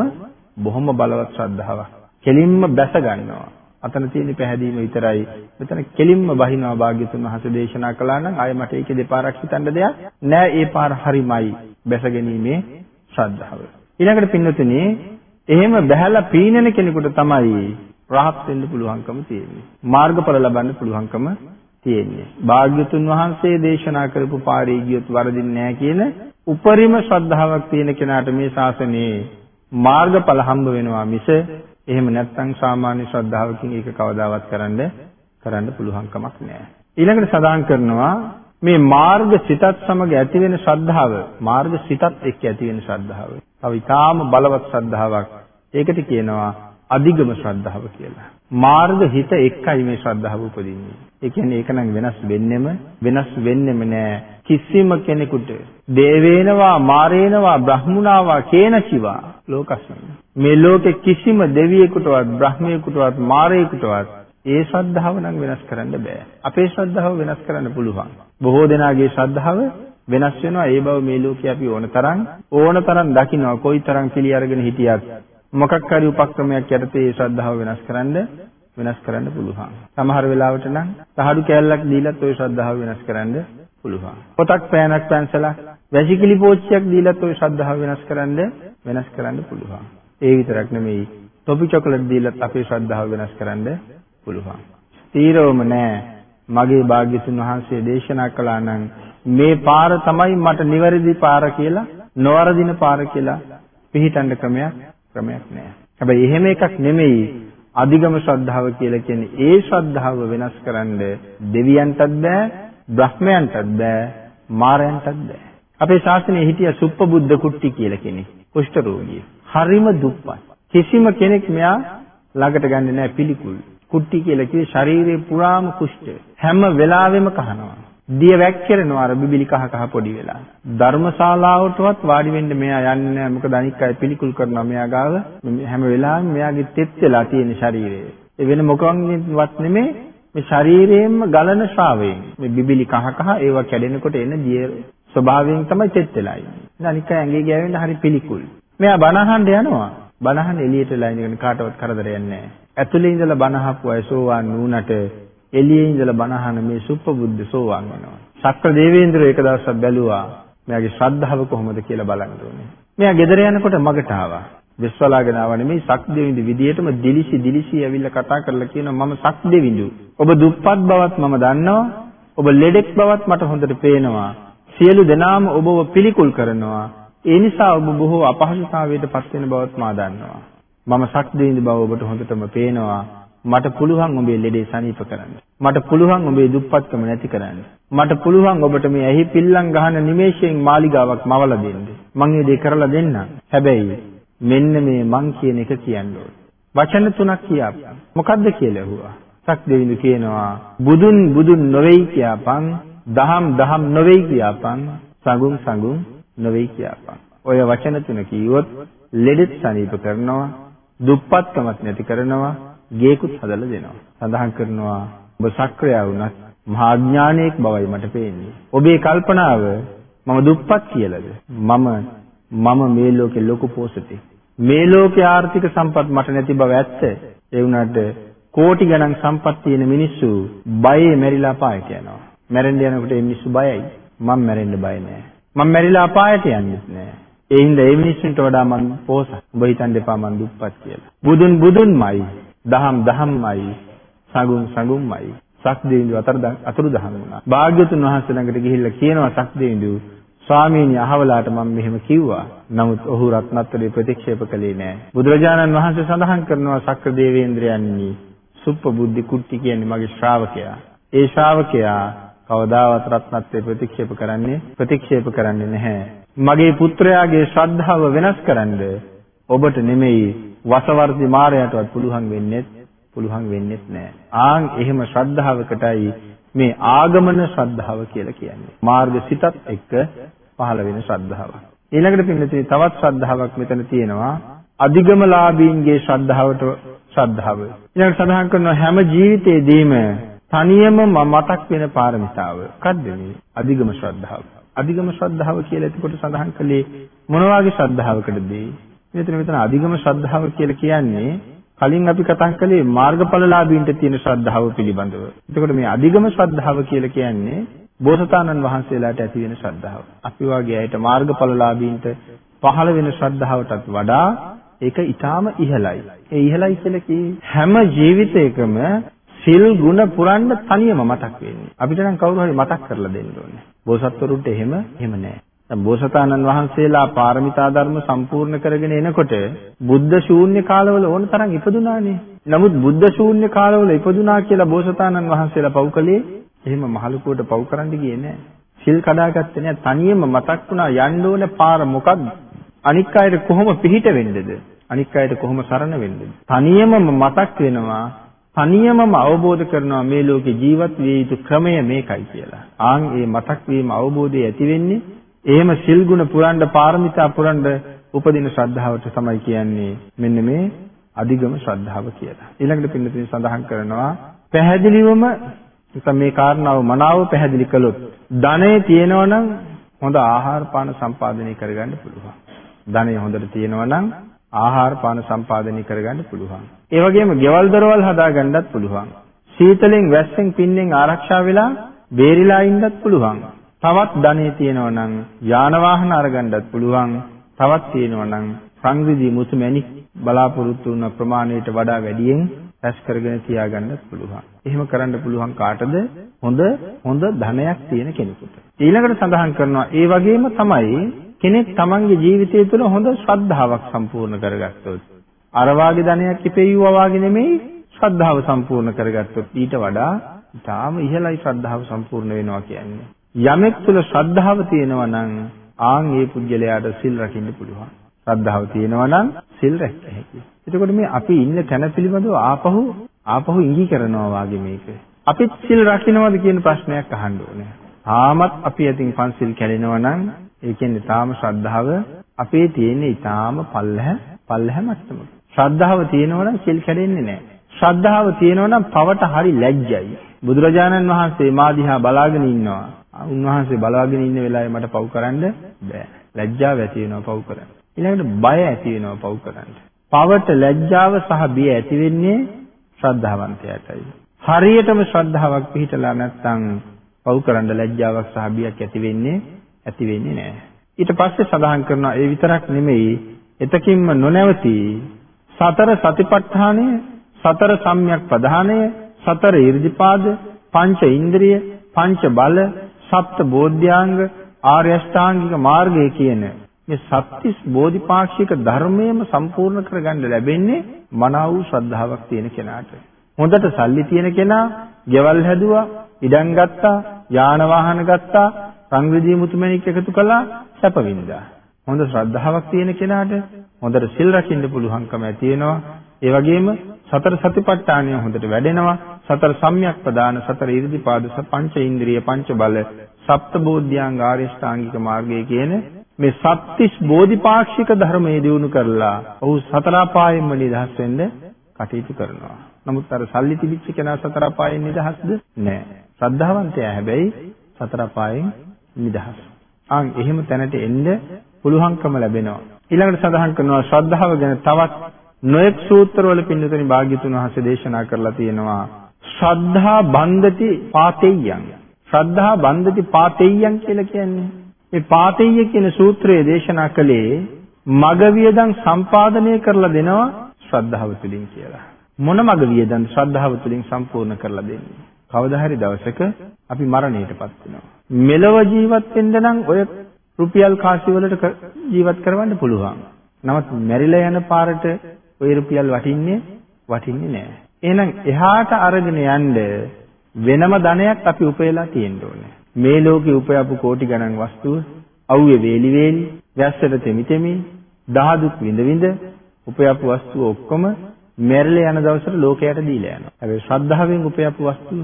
බොහොම බලවත් ශ්‍රද්ධාවක්. කෙලින්ම බැස ගන්නවා. අතන තියෙන පැහැදීම විතරයි. මෙතන කෙලින්ම බහිනවා භාග්‍යතුන් වහන්සේ දේශනා කළා නම් ආයෙ මට ඒකේ දෙපාරක් හිතන්න දෙයක් නෑ. ඒ පාර හරිමයි. බැස ගැනීමේ ශ්‍රද්ධාව. ඊළඟට පින්නතුනේ එහෙම බහැලා පීනන කෙනෙකුට තමයි රහත් වෙන්න පුළුවන්කම තියෙන්නේ. මාර්ගඵල ලබන්න පුළුවන්කම තියෙන්නේ. භාග්‍යතුන් වහන්සේ දේශනා කරපු පාරේ ගියොත් වරදින්නේ නැහැ කියන උපරිම ශ්‍රද්ධාවක් තියෙන කෙනාට මේ ශාසනයේ මාර්ගඵල හම්බ වෙනවා මිස එහෙම නැත්නම් සාමාන්‍ය ශ්‍රද්ධාවකින් ඒක කවදාවත් කරන්න කරන්න පුළුවන් කමක් නැහැ. ඊළඟට සඳහන් කරනවා මේ මාර්ග සිතත් සමග ඇති වෙන ශ්‍රද්ධාව මාර්ග සිතත් එක්ක ඇති වෙන ශ්‍රද්ධාව. තව ඊටාම බලවත් ශ්‍රද්ධාවක්. ඒකට කියනවා අධිගම ශ්‍රද්ධාව කියලා. මාර්ග හිත එක්කයි මේ ශ්‍රද්ධාව උපදින්නේ. ඒ කියන්නේ ඒක නම් වෙනස් වෙන්නෙම වෙනස් වෙන්නෙම නෑ. කිසිම කෙනෙකුට දේවේනවා මාරේනවා බ්‍රහ්මුණාවා කේනචිවා ලෝකස්මන. මේ ලෝකේ කිසිම දෙවියෙකුටවත් බ්‍රහ්මයෙකුටවත් මාරයෙකුටවත් ඒ ශ්‍රද්ධාව නම් වෙනස් කරන්න බෑ. අපේ ශ්‍රද්ධාව වෙනස් කරන්න පුළුවන්. බොහෝ දෙනාගේ ශ්‍රද්ධාව වෙනස් වෙනවා. ඒ බව මේ ලෝකේ අපි ඕන තරම් ඕන තරම් දකින්නවා. කොයි තරම් පිළි අරගෙන හිටියත් මොකක් හරි උපක්‍රමයක් යටතේ ඒ ශ්‍රද්ධාව වෙනස් කරන්න වෙනස් කරන්න පුළුවන්. සමහර වෙලාවට නම් තහඩු කෑල්ලක් දීලත් ওই ශ්‍රද්ධාව වෙනස් කරන්න පුළුවන්. පොතක් පෑනක් පැන්සලක් වැසිකිලි පෝච්චියක් දීලත් ওই ශ්‍රද්ධාව වෙනස් කරන්න වෙනස් කරන්න පුළුවන්. ඒ විතරක් නෙමෙයි තොපි චොකලට් දීලත් අපේ ශ්‍රද්ධාව වෙනස් කරන්න පුළුවන්. තීරවම නෑ මගේ භාග්‍යතුන් වහන්සේ දේශනා කළා නම් මේ පාර තමයි මට නිවැරදි පාර කියලා නොවරදින පාර කියලා පිළිටන්න ක්‍රමයක් ක්‍රමයක් නෑ. හැබැයි එහෙම එකක් නෙමෙයි අධිගම ශ්‍රද්ධාව කියලා කියන්නේ ඒ ශ්‍රද්ධාව වෙනස් කරන්න දෙවියන්ටත් බෑ, බ්‍රහ්මයන්ටත් බෑ, මාරයන්ටත් බෑ. අපේ ශාසනයේ හිටිය සුප්පබුද්ධ කුට්ටි කියලා කෙනෙක්, කුෂ්ඨ රෝගියෙක්. හරිම දුප්පත්. කිසිම කෙනෙක් මෙයා ළඟට ගන්නේ නැහැ පිළිකුල්. කුට්ටි කියලා කියේ ශරීරේ පුරාම කුෂ්ඨ. හැම වෙලාවෙම කහනවා. දිය වැක්කිරෙනවා අර බිබිලි කහ කහ පොඩි වෙලා. ධර්මශාලාවටවත් වාඩි වෙන්න මෙයා යන්නේ නැහැ. මොකද අනික් අය පිළිකුල් කරනවා මෙයා ගාව. හැම වෙලාවෙම මෙයාගේ තෙත් වෙලා තියෙන ශරීරය. ඒ වෙන මොකක්වත් නෙමෙයි මේ ශරීරයෙන්ම ගලන ශ්‍රාවයෙන්. මේ බිබිලි කහ කහ ඒවා කැඩෙනකොට එන දිය ස්වභාවයෙන් තමයි තෙත් වෙලා ඉන්නේ. අනික් අය ඇඟේ ගෑවෙන්න හරි පිළිකුල්. මෙයා බනහන්න යනවා. බනහන්න එළියට වෙලා ඉඳගෙන කාටවත් කරදරයක් නැහැ. ඇතුලේ ඉඳලා බනහපු අය සෝවාන් නුනට එළියේ ඉඳලා බණහන මේ සුප්පබුද්ධ සෝවාන් වෙනවා. ශක්‍ර දේවේන්ද්‍ර එක දවසක් බැලුවා මෙයාගේ ශ්‍රද්ධාව කොහොමද කියලා බලන්න ඕනේ. මෙයා ගෙදර යනකොට මගට ආවා. විශ්වලාගෙන ආව නෙමෙයි සක් දෙවිඳු විදියටම දිලිසි දිලිසි ඇවිල්ලා කතා කරලා කියනවා මම සක් දෙවිඳු. ඔබ දුප්පත් බවත් මම දන්නවා. ඔබ ලෙඩෙක් බවත් මට හොඳට පේනවා. සියලු දෙනාම ඔබව පිළිකුල් කරනවා. ඒ නිසා ඔබ බොහෝ අපහසුතාවයට පත් වෙන බවත් මා දන්නවා. මම සක් දෙවිඳු බව ඔබට හොඳටම පේනවා. මට පුළුවන් ඔබේ ලෙඩේ සනීප කරන්න. මට පුළුවන් ඔබේ දුප්පත්කම නැති කරන්න. මට පුළුවන් ඔබට මේ ඇහි පිල්ලම් ගහන නිමේෂයෙන් මාලිගාවක් මවලා දෙන්න. මං මේ දේ කරලා දෙන්නම්. හැබැයි මෙන්න මේ මං කියන එක කියන්න ඕනේ. වචන තුනක් කියාපන්. මොකද්ද කියලා ඇහුවා. සක් දෙවිඳු කියනවා බුදුන් බුදුන් නොවේයි කියාපන්. දහම් දහම් නොවේයි කියාපන්. සඟුම් සඟුම් නොවේයි කියාපන්. ඔය වචන තුන කිව්වොත් ලෙඩෙත් සනීප කරනවා, දුප්පත්කමක් නැති කරනවා, ගේකුත් හදලා දෙනවා. සඳහන් කරනවා ඔබ සක්‍රිය වුණත් මහා ඥානයක් බවයි මට පේන්නේ. ඔබේ කල්පනාව මම දුප්පත් කියලාද? මම මම මේ ලෝකේ ලොකු පෝසතෙක්. මේ ලෝකේ ආර්ථික සම්පත් මට නැති බව ඇත්ත. ඒ වුණාට කෝටි ගණන් සම්පත් තියෙන මිනිස්සු බයේ මැරිලා අපායට යනවා. මැරෙන්න යනකොට ඒ මිනිස්සු බයයි. මම මැරෙන්න බය නෑ. මම මැරිලා අපායට යන්නේ නෑ. ඒ හින්දා ඒ මිනිස්සුන්ට වඩා මම පෝසත්. ඔබ හිතන්න එපා මම දුප්පත් කියලා. බුදුන් බුදුන්මයි. දහම් දහම්මයි. සඟුන් සඟුන්මයි. සක්දේවිඳු අතර අතුරු දහම් වුණා. භාග්‍යතුන් වහන්සේ ළඟට ගිහිල්ලා කියනවා සක්දේවිඳු ස්වාමීනි අහවලාට මම මෙහෙම කිව්වා. නමුත් ඔහු රත්නත්‍රේ ප්‍රතික්ෂේප කළේ නෑ. බුදුරජාණන් වහන්සේ සඳහන් කරනවා සක්‍ර දේවේන්ද්‍රයන්නි සුප්ප බුද්ධි කුට්ටි කියන්නේ මගේ ශ්‍රාවකයා. ඒ ශ්‍රාවකයා කවදාවත් රත්නත්‍රේ ප්‍රතික්ෂේප කරන්නේ ප්‍රතික්ෂේප කරන්නේ නැහැ. මගේ පුත්‍රයාගේ ශ්‍රද්ධාව වෙනස් කරන්න ඔබට නෙමෙයි වසවර්ති මාරයටවත් පුළුවන් වෙන්නේ පුළුවන් වෙන්නේ නැහැ. ආන් එහෙම ශ්‍රද්ධාවකටයි මේ ආගමන ශ්‍රද්ධාව කියලා කියන්නේ. මාර්ග සිතත් එක්ක පහළ වෙන ශ්‍රද්ධාව. ඊළඟට පින්නතින් තවත් ශ්‍රද්ධාවක් මෙතන තියෙනවා. අධිගමලාභීන්ගේ ශ්‍රද්ධාවට ශ්‍රද්ධාව. ඊළඟට සඳහන් කරනවා හැම ජීවිතේදීම තනියම මතක් වෙන පාරමිතාව. මොකද්ද මේ? අධිගම ශ්‍රද්ධාව. අධිගම ශ්‍රද්ධාව කියලා එතකොට සඳහන් කළේ මොන වගේ ශ්‍රද්ධාවකටද? මෙතන මෙතන අධිගම ශ්‍රද්ධාව කියලා කියන්නේ කලින් අපි කතා කළේ මාර්ගඵලලාභීන්ට තියෙන ශ්‍රද්ධාව පිළිබඳව. එතකොට මේ අධිගම ශ්‍රද්ධාව කියලා කියන්නේ බෝසතාණන් වහන්සේලාට ඇති වෙන ශ්‍රද්ධාව. අපි වගේ අයට මාර්ගඵලලාභීන්ට පහළ වෙන ශ්‍රද්ධාවටත් වඩා ඒක ඊටාම ඉහළයි. ඒ ඉහළයි කියලා කියේ හැම ජීවිතයකම සිල් ගුණ පුරන්න තනියම මතක් වෙන්නේ. අපිට නම් කවුරු හරි මතක් කරලා දෙන්න ඕනේ. බෝසත්වරුන්ට එහෙම එහෙම නෑ. දැන් බෝසතාණන් වහන්සේලා පාරමිතා ධර්ම සම්පූර්ණ කරගෙන එනකොට බුද්ධ ශූන්‍ය කාලවල ඕන තරම් ඉපදුනානේ. නමුත් බුද්ධ ශූන්‍ය කාලවල ඉපදුනා කියලා බෝසතාණන් වහන්සේලා පව් කළේ එහෙම මහලුකුවට පව් කරන්න ගියේ නෑ. සිල් කඩාගත්තේ නෑ. තනියම මතක් වුණා යන්න ඕන පාර මොකක්ද? අනික් අයට කොහොම පිහිට වෙන්නේද? අනික් අයට කොහොම සරණ වෙන්නේද? තනියම මතක් වෙනවා තනියමම අවබෝධ කරනවා මේ ලෝකේ ජීවත් විය යුතු ක්‍රමය මේකයි කියලා. ආන් ඒ මතක් වීම අවබෝධය ඇති වෙන්නේ එහෙම සිල් ගුණ පුරන්න පාරමිතා පුරන්න උපදින ශ්‍රද්ධාවට තමයි කියන්නේ මෙන්න මේ අධිගම ශ්‍රද්ධාව කියලා. ඊළඟට පින්නතින් සඳහන් කරනවා පැහැදිලිවම නැත්නම් මේ කාරණාව මනාව පැහැදිලි කළොත් ධනෙ තියෙනවා නම් හොඳ ආහාර පාන සම්පාදනය කරගන්න පුළුවන්. ධනෙ හොඳට තියෙනවා නම් ආහාර පාන සම්පාදනය කරගන්න පුළුවන්. ඒ වගේම ගෙවල් දොරවල් හදාගන්නත් පුළුවන්. සීතලෙන් වැස්සෙන් පින්නෙන් ආරක්ෂා වෙලා බේරිලා ඉන්නත් පුළුවන්. තවත් ධනෙ තියෙනවා නම් යාන වාහන අරගන්නත් පුළුවන්. තවත් තියෙනවා නම් සංවිධි මුතුමැණික් බලාපොරොත්තු වුණ ප්‍රමාණයට වඩා වැඩියෙන් රැස් කරගෙන තියාගන්නත් පුළුවන්. එහෙම කරන්න පුළුවන් කාටද? හොඳ හොඳ ධනයක් තියෙන කෙනෙකුට. ඊළඟට සඳහන් කරනවා ඒ වගේම තමයි කෙනෙක් තමන්ගේ ජීවිතය තුළ හොඳ ශ්‍රද්ධාවක් සම්පූර්ණ කරගත්තොත් අර වාගේ ධනයක් ඉපෙයුවා වාගේ නෙමෙයි ශ්‍රද්ධාව සම්පූර්ණ කරගත්තොත් ඊට වඩා ඊටාම ඉහළයි ශ්‍රද්ධාව සම්පූර්ණ වෙනවා කියන්නේ. යමෙක් තුල ශ්‍රද්ධාව තියෙනවා නම් ආන් ඒ පුද්ගලයාට සිල් රකින්න පුළුවන්. ශ්‍රද්ධාව තියෙනවා නම් සිල් රැක්ක හැකියි. එතකොට මේ අපි ඉන්න තැන පිළිබඳව ආපහු ආපහු ඉඟි කරනවා වාගේ මේක. අපිත් සිල් රකින්නවද කියන ප්‍රශ්නයක් අහන්න ඕනේ. තාමත් අපි අතින් පන්සිල් කැඩෙනවා නම් ඒ කියන්නේ තාම ශ්‍රද්ධාව අපේ තියෙන ඊටාම පල්ලහ පල්ලහ මට්ටමක. ශ්‍රද්ධාව තියෙනවා නම් සිල් කැඩෙන්නේ නැහැ. ශ්‍රද්ධාව තියෙනවා නම් පවට හරි ලැජ්ජයි. බුදුරජාණන් වහන්සේ මා දිහා බලාගෙන ඉන්නවා. උන්වහන්සේ බලාගෙන ඉන්න වෙලාවේ මට පව් කරන්න බෑ. ලැජ්ජාව ඇති වෙනවා පව් කරන්න. ඊළඟට බය ඇති වෙනවා පව් කරන්න. පවට ලැජ්ජාව සහ බිය ඇති වෙන්නේ ශ්‍රද්ධාවන්තයාටයි. හරියටම ශ්‍රද්ධාවක් පිහිටලා නැත්නම් පව් කරන්න ලැජ්ජාවක් සහ බියක් ඇති වෙන්නේ ඇති වෙන්නේ නැහැ. ඊට පස්සේ සඳහන් කරනවා ඒ විතරක් නෙමෙයි එතකින්ම නොනැවති සතර සතිපට්ඨානය සතර සම්‍යක් ප්‍රධානය සතර ඊර්ධිපාද පංච ඉන්ද්‍රිය පංච බල සප්ත බෝධ්‍යාංග ආර්ය අෂ්ටාංගික මාර්ගය කියන මේ සත්‍තිස් බෝධිපාක්ෂික ධර්මයේම සම්පූර්ණ කරගන්න ලැබෙන්නේ මනා වූ ශ්‍රද්ධාවක් තියෙන කෙනාට. හොඳට සල්ලි තියෙන කෙනා ගෙවල් හැදුවා, ඉඩම් ගත්තා, යාන වාහන ගත්තා, සංවිධි මුතුමැණික් එකතු කළා, සැප වින්දා. හොඳ ශ්‍රද්ධාවක් තියෙන කෙනාට හොඳට සිල් රකින්න පුළුවන්කම ඇති වෙනවා. ඒ වගේම සතර සතිපට්ඨානය හොඳට වැඩෙනවා. සතර සම්‍යක් ප්‍රදාන සතර ඉරිදිපාද පංච ඉන්ද්‍රිය පංච බල සප්ත බෝධ්‍යාංග ආරියෂ්ඨාංගික මාර්ගය කියන මේ සත්‍තිස් බෝධිපාක්ෂික ධර්මයේ දිනු කරලා ඔහු සතර පායෙන්ම නිදහස් වෙන්න කටයුතු කරනවා. නමුත් අර සල්ලි තිබිච්ච කෙනා සතර පායෙන් නිදහස්ද? නෑ. ශ්‍රද්ධාවන්තයා හැබැයි සතර පායෙන් නිදහස්. ආන් එහෙම තැනට එන්න පුළුවන්කම ලැබෙනවා. ඊළඟට සඳහන් කරනවා ශ්‍රද්ධාව ගැන තවත් නොඑක් සූත්‍රවල පින්නතුනි භාග්‍යතුන් වහන්සේ දේශනා කරලා තියෙනවා. ශ්‍රද්ධා බන්ධති පාතෙය්‍යං. ශ්‍රද්ධා බන්ධති පාතෙය්‍යං කියලා කියන්නේ මේ පාතෙය්‍ය කියන සූත්‍රයේ දේශනා කළේ මග වියදම් සම්පාදනය කරලා දෙනවා ශ්‍රද්ධාව තුළින් කියලා. මොන මග වියදම් ශ්‍රද්ධාව තුළින් සම්පූර්ණ කරලා දෙන්නේ? කවදා හරි දවසක අපි මරණයටපත් වෙනවා. මෙලව ජීවත් වෙන්න නම් ඔය රුපියල් කාසි වලට ජීවත් කරවන්න පුළුවන්. නමුත් මැරිලා යන පාරට ওই රුපියල් වටින්නේ වටින්නේ නැහැ. එහෙනම් එහාට අරගෙන යන්න වෙනම ධනයක් අපි උපයලා තියෙන්න ඕනේ. මේ ලෝකේ උපයපු කෝටි ගණන් වස්තුව අවුවේ වේලි වේලි, වැස්සට තෙමි තෙමි, දහදුක් විඳ විඳ උපයපු වස්තුව ඔක්කොම මැරිලා යන දවසට ලෝකයට දීලා යනවා. හැබැයි ශ්‍රද්ධාවෙන් උපයපු වස්තුව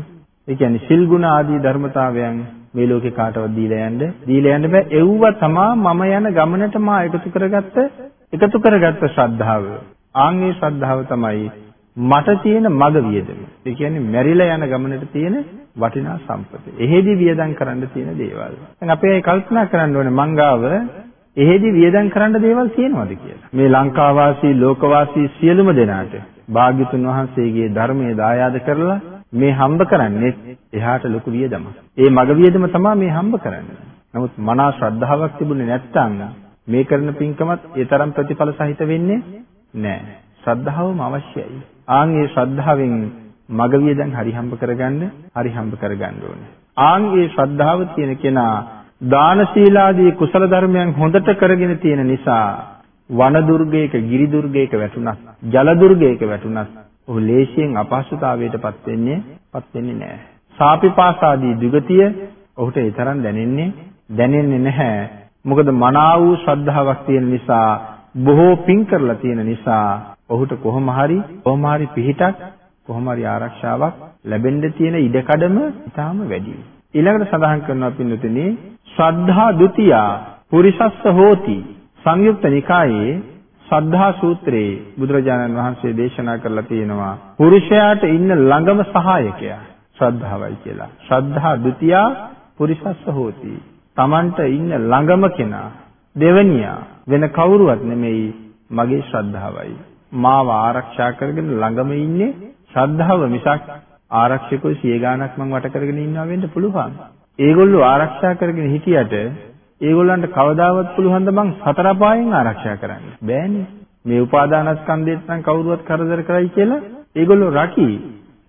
ඒ කියන්නේ සිල් ගුණ ආදී ධර්මතාවයන් මේ ලෝකේ කාටවත් දීලා යන්න දීලා යන්න බෑ. එව්ව තමා මම යන ගමනට මා එකතු කරගත්ත එකතු කරගත්ත ශ්‍රද්ධාව. ආන්ගේ ශ්‍රද්ධාව තමයි මට තියෙන මග වියදම. ඒ කියන්නේ මැරිලා යන ගමනට තියෙන වටිනා සම්පත. එහෙදි වියදම් කරන්න තියෙන දේවල්. දැන් අපි ඒ කල්පනා කරන්න ඕනේ මංගාව එහෙදි වියදම් කරන්න දේවල් තියෙනවද කියලා. මේ ලංකාවාසී ලෝකවාසී සියලුම දෙනාට භාග්‍යතුන් වහන්සේගේ ධර්මයේ දායාද කරලා මේ හම්බ කරන්නේ එහාට ලොකු වියදමක්. ඒ මග වියදම තමයි මේ හම්බ කරන්නේ. නමුත් මනා ශ්‍රද්ධාවක් තිබුණේ නැත්නම් මේ කරන පින්කමත් ඒ තරම් ප්‍රතිඵල සහිත වෙන්නේ නැහැ. ශ්‍රද්ධාවම අවශ්‍යයි. ආන් ඒ ශ්‍රද්ධාවෙන් මග වියදම් හරි හම්බ කරගන්න හරි හම්බ කරගන්න ඕනේ. ආන් ඒ ශ්‍රද්ධාව තියෙන කෙනා දාන සීලාදී කුසල ධර්මයන් හොඳට කරගෙන තියෙන නිසා වන දුර්ගයක, ගිරි දුර්ගයක වැටුණත්, ජල දුර්ගයක වැටුණත් ඔහු ලේසියෙන් අපහසුතාවයටපත් වෙන්නේ පත් වෙන්නේ නැහැ. සාපිපාසාදී දුගතිය ඔහුට ඒ තරම් දැනෙන්නේ දැනෙන්නේ නැහැ. මොකද මනා වූ ශ්‍රද්ධාවක් තියෙන නිසා බොහෝ පින් කරලා තියෙන නිසා ඔහුට කොහොම හරි කොහොම හරි පිහිටක් කොහොම හරි ආරක්ෂාවක් ලැබෙන්න තියෙන ඉඩකඩම ඉතාම වැඩි. ඊළඟට සඳහන් කරනවා පින්නතුනේ ශ්‍රද්ධා ဒ ුතියා පුරිසස්ස හෝති සංයුක්ත නිකායේ සද්ධා සූත්‍රයේ බුදුරජාණන් වහන්සේ දේශනා කරලා තියෙනවා පුරුෂයාට ඉන්න ළඟම සහායකයා ශ්‍රද්ධාවයි කියලා. ශ්‍රද්ධා ဒ ුතියා පුරිසස්ස හෝති. Tamanට ඉන්න ළඟම කෙනා දෙවනියා වෙන කවුරුවත් නෙමෙයි මගේ ශ්‍රද්ධාවයි. මාව ආරක්ෂා කරගෙන ළඟම ඉන්නේ ශ්‍රද්ධාව මිසක් ආරක්ෂකෝ සිය ගාණක් මං වට කරගෙන ඉන්නවා වෙන්න පුළුවන්. ඒගොල්ලෝ ආරක්ෂා කරගෙන හිටියට ඒගොල්ලන්ට කවදාවත් පුළුවන්ද මං සතර පායෙන් ආරක්ෂා කරන්න? බෑනේ. මේ උපාදානස්කන්ධෙත් නම් කවුරුවත් කරදර කරයි කියලා ඒගොල්ලෝ රකි.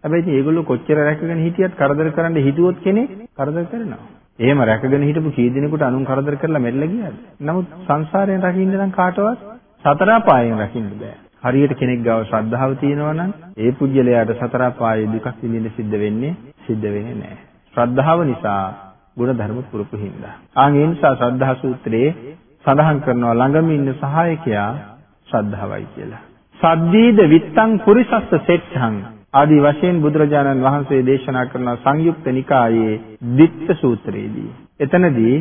හැබැයි ඉතින් ඒගොල්ලෝ කොච්චර රැකගෙන හිටියත් කරදර කරන්න හිතුවොත් කෙනෙක් කරදර කරනවා. එහෙම රැකගෙන හිටපු කී දිනෙකට අනුන් කරදර කරලා මැරිලා ගියාද? නමුත් සංසාරයෙන් රකින්න නම් කාටවත් සතර පායෙන් රකින්න බෑ. හරියට කෙනෙක් ගාව ශ්‍රද්ධාව තියෙනවා නම් ඒ පුජ්‍යලයාට සතර පායේ දුකක් විඳින්න සිද්ධ වෙන්නේ සිද්ධ වෙන්නේ නැහැ. ශ්‍රද්ධාව නිසා ගුණ ධර්ම පුරුපු හින්දා. ආන් ඒ නිසා ශ්‍රද්ධා සූත්‍රයේ සඳහන් කරනවා ළඟම ඉන්න සහායකයා ශ්‍රද්ධාවයි කියලා. සද්දීද විත්තං පුරිසස්ස සෙට්ඨං ආදී වශයෙන් බුදුරජාණන් වහන්සේ දේශනා කරන සංයුක්ත නිකායේ දිත්ත සූත්‍රයේදී. එතනදී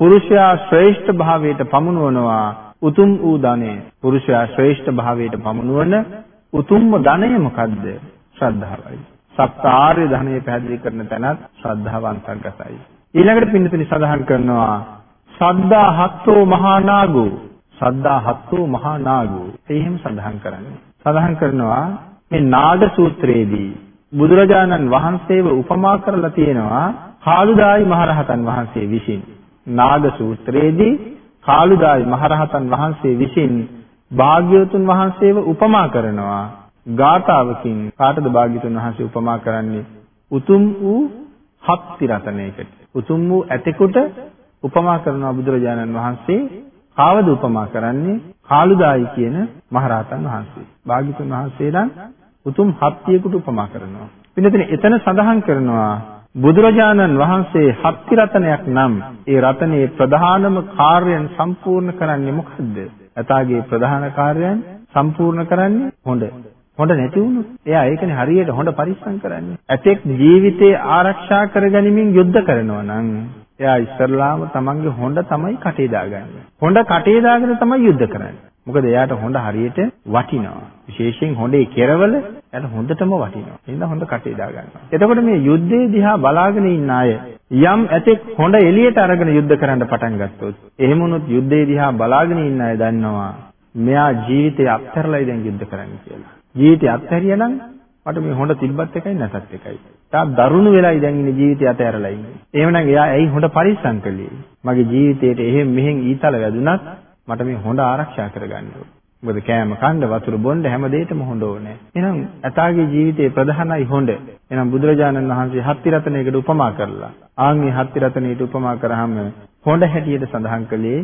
පුරුෂයා ශ්‍රේෂ්ඨ භාවයට පමුණුවනවා උතුම් වූ ධනය. පුරුෂයා ශ්‍රේෂ්ඨ භාවයට පමුණුවන උතුම්ම ධනය මොකද්ද? ශ්‍රද්ධාවයි. සප්ත ආර්ය ධනය පැහැදිලි කරන තැනත් ශ්‍රද්ධාව අන්තර්ගතයි ඊළඟට පින්නතුනි සඳහන් කරනවා සද්දා හත්තෝ මහා නාගෝ. සද්දා හත්තෝ මහා නාගෝ. එහෙම සඳහන් කරන්නේ. සඳහන් කරනවා මේ නාග සූත්‍රයේදී බුදුරජාණන් වහන්සේව උපමා කරලා තියෙනවා කාළුදායි මහරහතන් වහන්සේ විසින්. නාග සූත්‍රයේදී කාළුදායි මහරහතන් වහන්සේ විසින් භාග්‍යවතුන් වහන්සේව උපමා කරනවා. ගාතාවකින් කාටද භාග්‍යවතුන් වහන්සේ උපමා කරන්නේ? උතුම් වූ හත්ති රතනයකට. උතුම් වූ ඇතෙකුට උපමා කරනවා බුදුරජාණන් වහන්සේ. කාවද උපමා කරන්නේ? කාළුදායි කියන මහරහතන් වහන්සේ. භාග්‍යවතුන් වහන්සේලා උතුම් හත්තියකට උපමා කරනවා පින්නතනේ එතන සඳහන් කරනවා බුදුරජාණන් වහන්සේ හත්ති රතනයක් නම් ඒ රතනයේ ප්‍රධානම කාර්යයන් සම්පූර්ණ කරන්නේ මොකද්ද? ඇතාගේ ප්‍රධාන කාර්යයන් සම්පූර්ණ කරන්නේ හොඬ. හොඬ නැති වුණොත් එයා ඒකනේ හරියට හොඬ පරිස්සම් කරන්නේ. ඇතෙක් ජීවිතේ ආරක්ෂා කරගනිමින් යුද්ධ කරනවා නම් එයා ඉස්සරලාම තමන්ගේ හොඬ තමයි කටේ දාගන්නේ. හොඬ කටේ දාගෙන තමයි යුද්ධ කරන්නේ. මොකද එයාට හොඳ හරියට වටිනවා. විශේෂයෙන් හොඳේ කෙරවල එයාට හොඳටම වටිනවා. එහෙනම් හොඳ කටේ දා ගන්නවා. එතකොට මේ යුද්ධේ දිහා බලාගෙන ඉන්න අය යම් ඇතෙක් හොඳ එළියට අරගෙන යුද්ධ කරන්න පටන් ගත්තොත් එහෙම වුණොත් යුද්ධේ දිහා බලාගෙන ඉන්න අය දන්නවා මෙයා ජීවිතය අත්හැරලායි දැන් යුද්ධ කරන්නේ කියලා. ජීවිතය අත්හැරියා නම් මට මේ හොඳ තිබ්බත් එකයි නැතත් එකයි. තා දරුණු වෙලයි දැන් ඉන්නේ ජීවිතය අතහැරලා ඉන්නේ. එහෙමනම් එයා ඇයි හොඳ පරිස්සම් කළේ? මගේ ජීවිතේට එහෙම මෙහෙන් ඊතල වැදුනත් මට මේ හොඳ ආරක්ෂා කරගන්න ඕනේ. මොකද කෑම කන්න වතුර බොන්න හැම දෙයකම හොඳ ඕනේ. එහෙනම් ඇතාගේ ජීවිතයේ ප්‍රධානයි හොඳ. එහෙනම් බුදුරජාණන් වහන්සේ හත්ති රතනයකට උපමා කරලා ආන්ගේ හත්ති රතනයට උපමා කරාම හොඳ හැටියට සඳහන් කළේ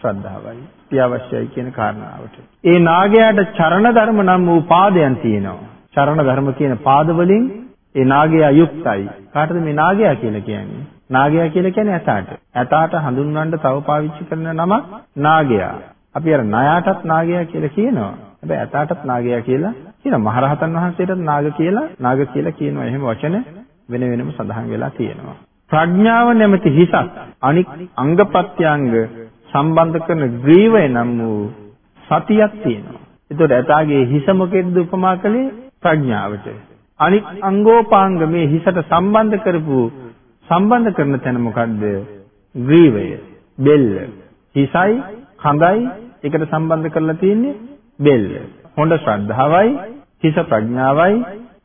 ශ්‍රද්ධාවයි. අත්‍යවශ්‍යයි කියන කාරණාවට. ඒ නාගයාට චරණ ධර්ම නම් වූ පාදයන් තියෙනවා. චරණ ධර්ම කියන පාද වලින් ඒ නාගයා යුක්තයි. කාටද මේ නාගයා කියලා කියන්නේ? නාගයා කියලා කියන්නේ ඇතාට. ඇතාට හඳුන්වන්න තව පාවිච්චි කරන නම නාගයා. අපි අර ණයාටත් නාගයා කියලා කියනවා. හැබැයි ඇතාටත් නාගයා කියලා කියනවා. මහරහතන් වහන්සේටත් නාග කියලා නාග කියලා කියනවා. එහෙම වචන වෙන වෙනම සඳහන් වෙලා තියෙනවා. ප්‍රඥාව නැමැති හිසක් අනික් අංග ප්‍රත්‍යංග සම්බන්ධ කරන ග්‍රීවය නම් වූ සතියක් තියෙනවා. එතකොට ඇතාගේ හිස මොකෙද්ද උපමා කළේ ප්‍රඥාවට. අනික් අංගෝපාංග මේ හිසට සම්බන්ධ කරපු සම්බන්ධ කරන තැන මොකද්ද? ග්‍රීවය, බෙල්ල. හිසයි, කඳයි එකට සම්බන්ධ කරලා තියෙන්නේ බෙල්ල. හොඳ ශ්‍රද්ධාවයි, හිස ප්‍රඥාවයි,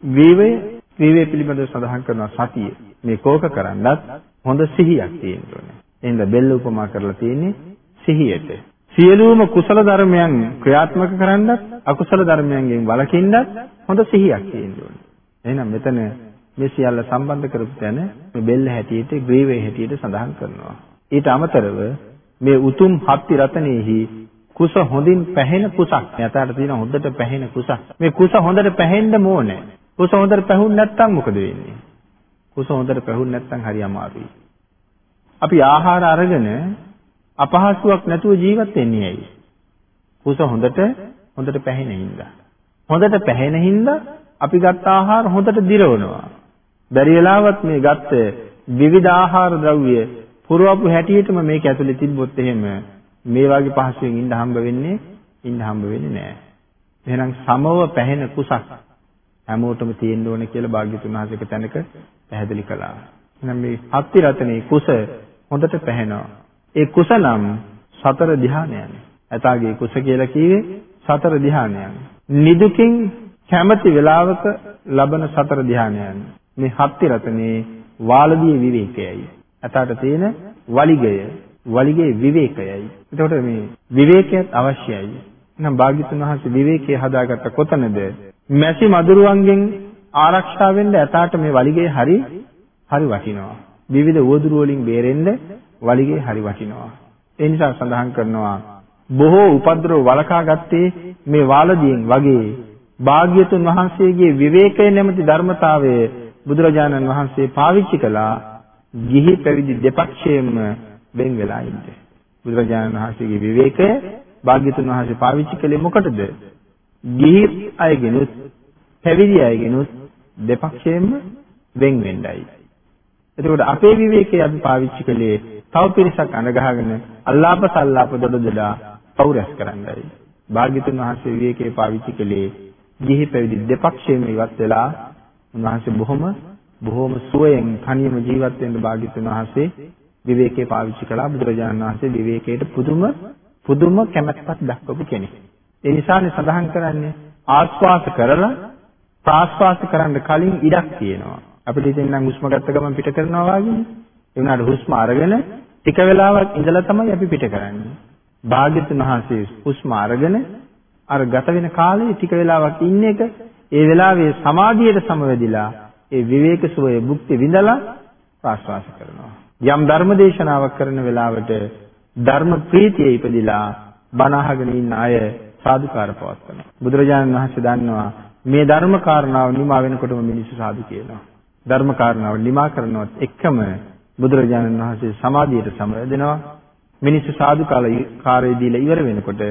ග්‍රීවය, ග්‍රීවය පිළිබඳව සඳහන් කරන සතිය. මේ කෝක කරන්නත් හොඳ සිහියක් තියෙන්න ඕනේ. එහෙනම් බෙල්ල උපමා කරලා තියෙන්නේ සිහියට. සියලුම කුසල ධර්මයන් ක්‍රියාත්මක කරන්නත් අකුසල ධර්මයන්ගෙන් වළකින්නත් හොඳ සිහියක් තියෙන්න ඕනේ. එහෙනම් මෙතන මේ සියල්ල සම්බන්ධ කරපු තැන මේ බෙල්ල හැටියට ග්‍රීවේ හැටියට සඳහන් කරනවා. ඊට අමතරව මේ උතුම් හත්ති රතනෙහි කුස හොඳින් පැහෙන කුසක්. යථාර්ථ තියෙන හොඳට පැහෙන කුසක්. මේ කුස හොඳට පැහෙන්න ඕනේ. කුස හොඳට පැහුන් නැත්නම් මොකද වෙන්නේ? කුස හොඳට පැහුන් නැත්නම් හරි අමාරුයි. අපි ආහාර අරගෙන අපහසුාවක් නැතුව ජීවත් වෙන්නේ ඇයි? කුස හොඳට හොඳට පැහෙන හින්දා. හොඳට පැහෙන හින්දා අපි ගත්ත ආහාර හොඳට දිරවනවා. බැරි වෙලාවත් මේ ගත්ත විවිධ ආහාර ද්‍රව්‍ය පුරවපු හැටියටම මේක ඇතුලේ තිබ්බොත් එහෙම මේ වගේ පහසුවෙන් ඉන්න හම්බ වෙන්නේ ඉන්න හම්බ වෙන්නේ නැහැ. එහෙනම් සමව පැහෙන කුසක් හැමෝටම තියෙන්න ඕන කියලා භාග්‍යතුන් වහන්සේක තැනක පැහැදිලි කළා. එහෙනම් මේ හත්ති රතනේ කුස හොඳට පැහැෙනවා. ඒ කුස නම් සතර ධානයන්. ඇතාගේ කුස කියලා කිව්වේ සතර ධානයන්. නිදුකින් කැමැති වෙලාවක ලබන සතර ධානයන්. මේ හත්ති රතනේ වාලදී විවේකයයි. අතට තියෙන වලිගය, වලිගේ විවේකයයි. එතකොට මේ විවේකයක් අවශ්‍යයි. එහෙනම් භාග්‍යතුන් වහන්සේ විවේකයේ හදාගත්ත කොතනද? මැසි මදුරුවන්ගෙන් ආරක්ෂා වෙන්න ඇතාට මේ වලිගේ හරි හරි වටිනවා. විවිධ උවදුරු වලින් බේරෙන්න වලිගේ හරි වටිනවා. ඒ නිසා සඳහන් කරනවා බොහෝ උපද්‍රව වළකා ගත්තේ මේ වාලදියෙන් වගේ භාග්‍යතුන් වහන්සේගේ විවේකය නැමැති ධර්මතාවය බුදුරජාණන් වහන්සේ පාවිච්චි කළා ගිහි පැවිදි දෙපක්ෂයෙන්ම වෙන් වෙලා ඉන්න. බුදුරජාණන් වහන්සේගේ විවේකය භාග්‍යතුන් වහන්සේ පාවිච්චි කළේ මොකටද? ගිහි අයගෙනුත් පැවිදි අයගෙනුත් දෙපක්ෂයෙන්ම වෙන් වෙන්නයි. එතකොට අපේ විවේකය අපි පාවිච්චි කළේ තව පිරිසක් අඳගහගෙන අල්ලාප සල්ලාප දොඩදොඩා පෞරස් කරන්නයි. භාග්‍යතුන් වහන්සේ විවේකයේ පාවිච්චි කළේ ගිහි පැවිදි දෙපක්ෂයෙන්ම ඉවත් වෙලා උන්වහන්සේ බොහොම බොහොම සුවයෙන් තනියම ජීවත් වෙන්න භාග්‍යතුන් වහන්සේ විවේකයේ පාවිච්චි කළා බුදුරජාණන් වහන්සේ විවේකයට පුදුම පුදුම කැමැත්තක් දක්වපු කෙනෙක්. ඒ නිසානේ සඳහන් කරන්නේ ආස්වාස කරලා ප්‍රාස්වාස කරන්න කලින් ඉඩක් තියෙනවා. අපිට ඉතින් නම් හුස්ම ගත්ත ගමන් පිට කරනවා වගේනේ. ඒ වුණාට හුස්ම අරගෙන ටික වෙලාවක් ඉඳලා තමයි අපි පිට කරන්නේ. භාග්‍යතුන් වහන්සේ හුස්ම අරගෙන අර ගත වෙන කාලේ ටික වෙලාවක් ඉන්න එක ඒ වෙලාවේ සමාධියට සමවැදිලා ඒ විවේක සුවය භුක්ති විඳලා ප්‍රාශ්වාස කරනවා. යම් ධර්ම දේශනාවක් කරන වෙලාවට ධර්ම ප්‍රීතිය ඉපදිලා බණ අහගෙන ඉන්න අය සාදුකාර පවත්වනවා. බුදුරජාණන් වහන්සේ දන්නවා මේ ධර්ම කාරණාව නිමා වෙනකොටම මිනිස්සු සාදු කියනවා. ධර්ම කාරණාව නිමා කරනවත් එක්කම බුදුරජාණන් වහන්සේ සමාධියට සමවැදෙනවා. මිනිස්සු සාදු කාලය දීලා ඉවර වෙනකොට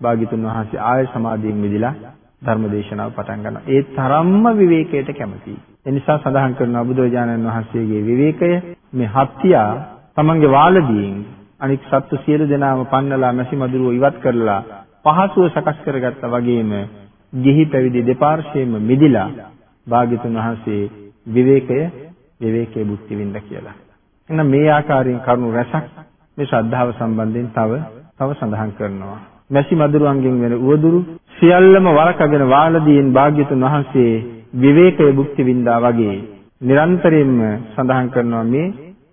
භාග්‍යතුන් වහන්සේ ආය සමාධියෙන් මිදිලා ධර්ම දේශනාව පටන් ගන්නවා. ඒ තරම්ම විවේකයට කැමතියි. ඒ නිසා සඳහන් කරනවා බුදුරජාණන් වහන්සේගේ විවේකය මේ හත්තියා තමන්ගේ වාලදීන් අනික් සත්තු සියලු දෙනාම පන්නලා මැසි මදුරුව ඉවත් කරලා පහසුව සකස් කරගත්තා වගේම ගිහි පැවිදි දෙපාර්ශ්වයෙන්ම මිදිලා භාග්‍යතුන් වහන්සේ විවේකය විවේකයේ භුක්ති විඳ කියලා. එහෙනම් මේ ආකාරයෙන් කරුණු රැසක් මේ ශ්‍රද්ධාව සම්බන්ධයෙන් තව තව සඳහන් කරනවා. මැසි මදුරුවන්ගෙන් වෙන උවදුරු සියල්ලම වරකගෙන වාලදීන් භාග්‍යතුන් වහන්සේ විවේකයේ භුක්ති විඳා වගේ නිරන්තරයෙන්ම සඳහන් කරනවා මේ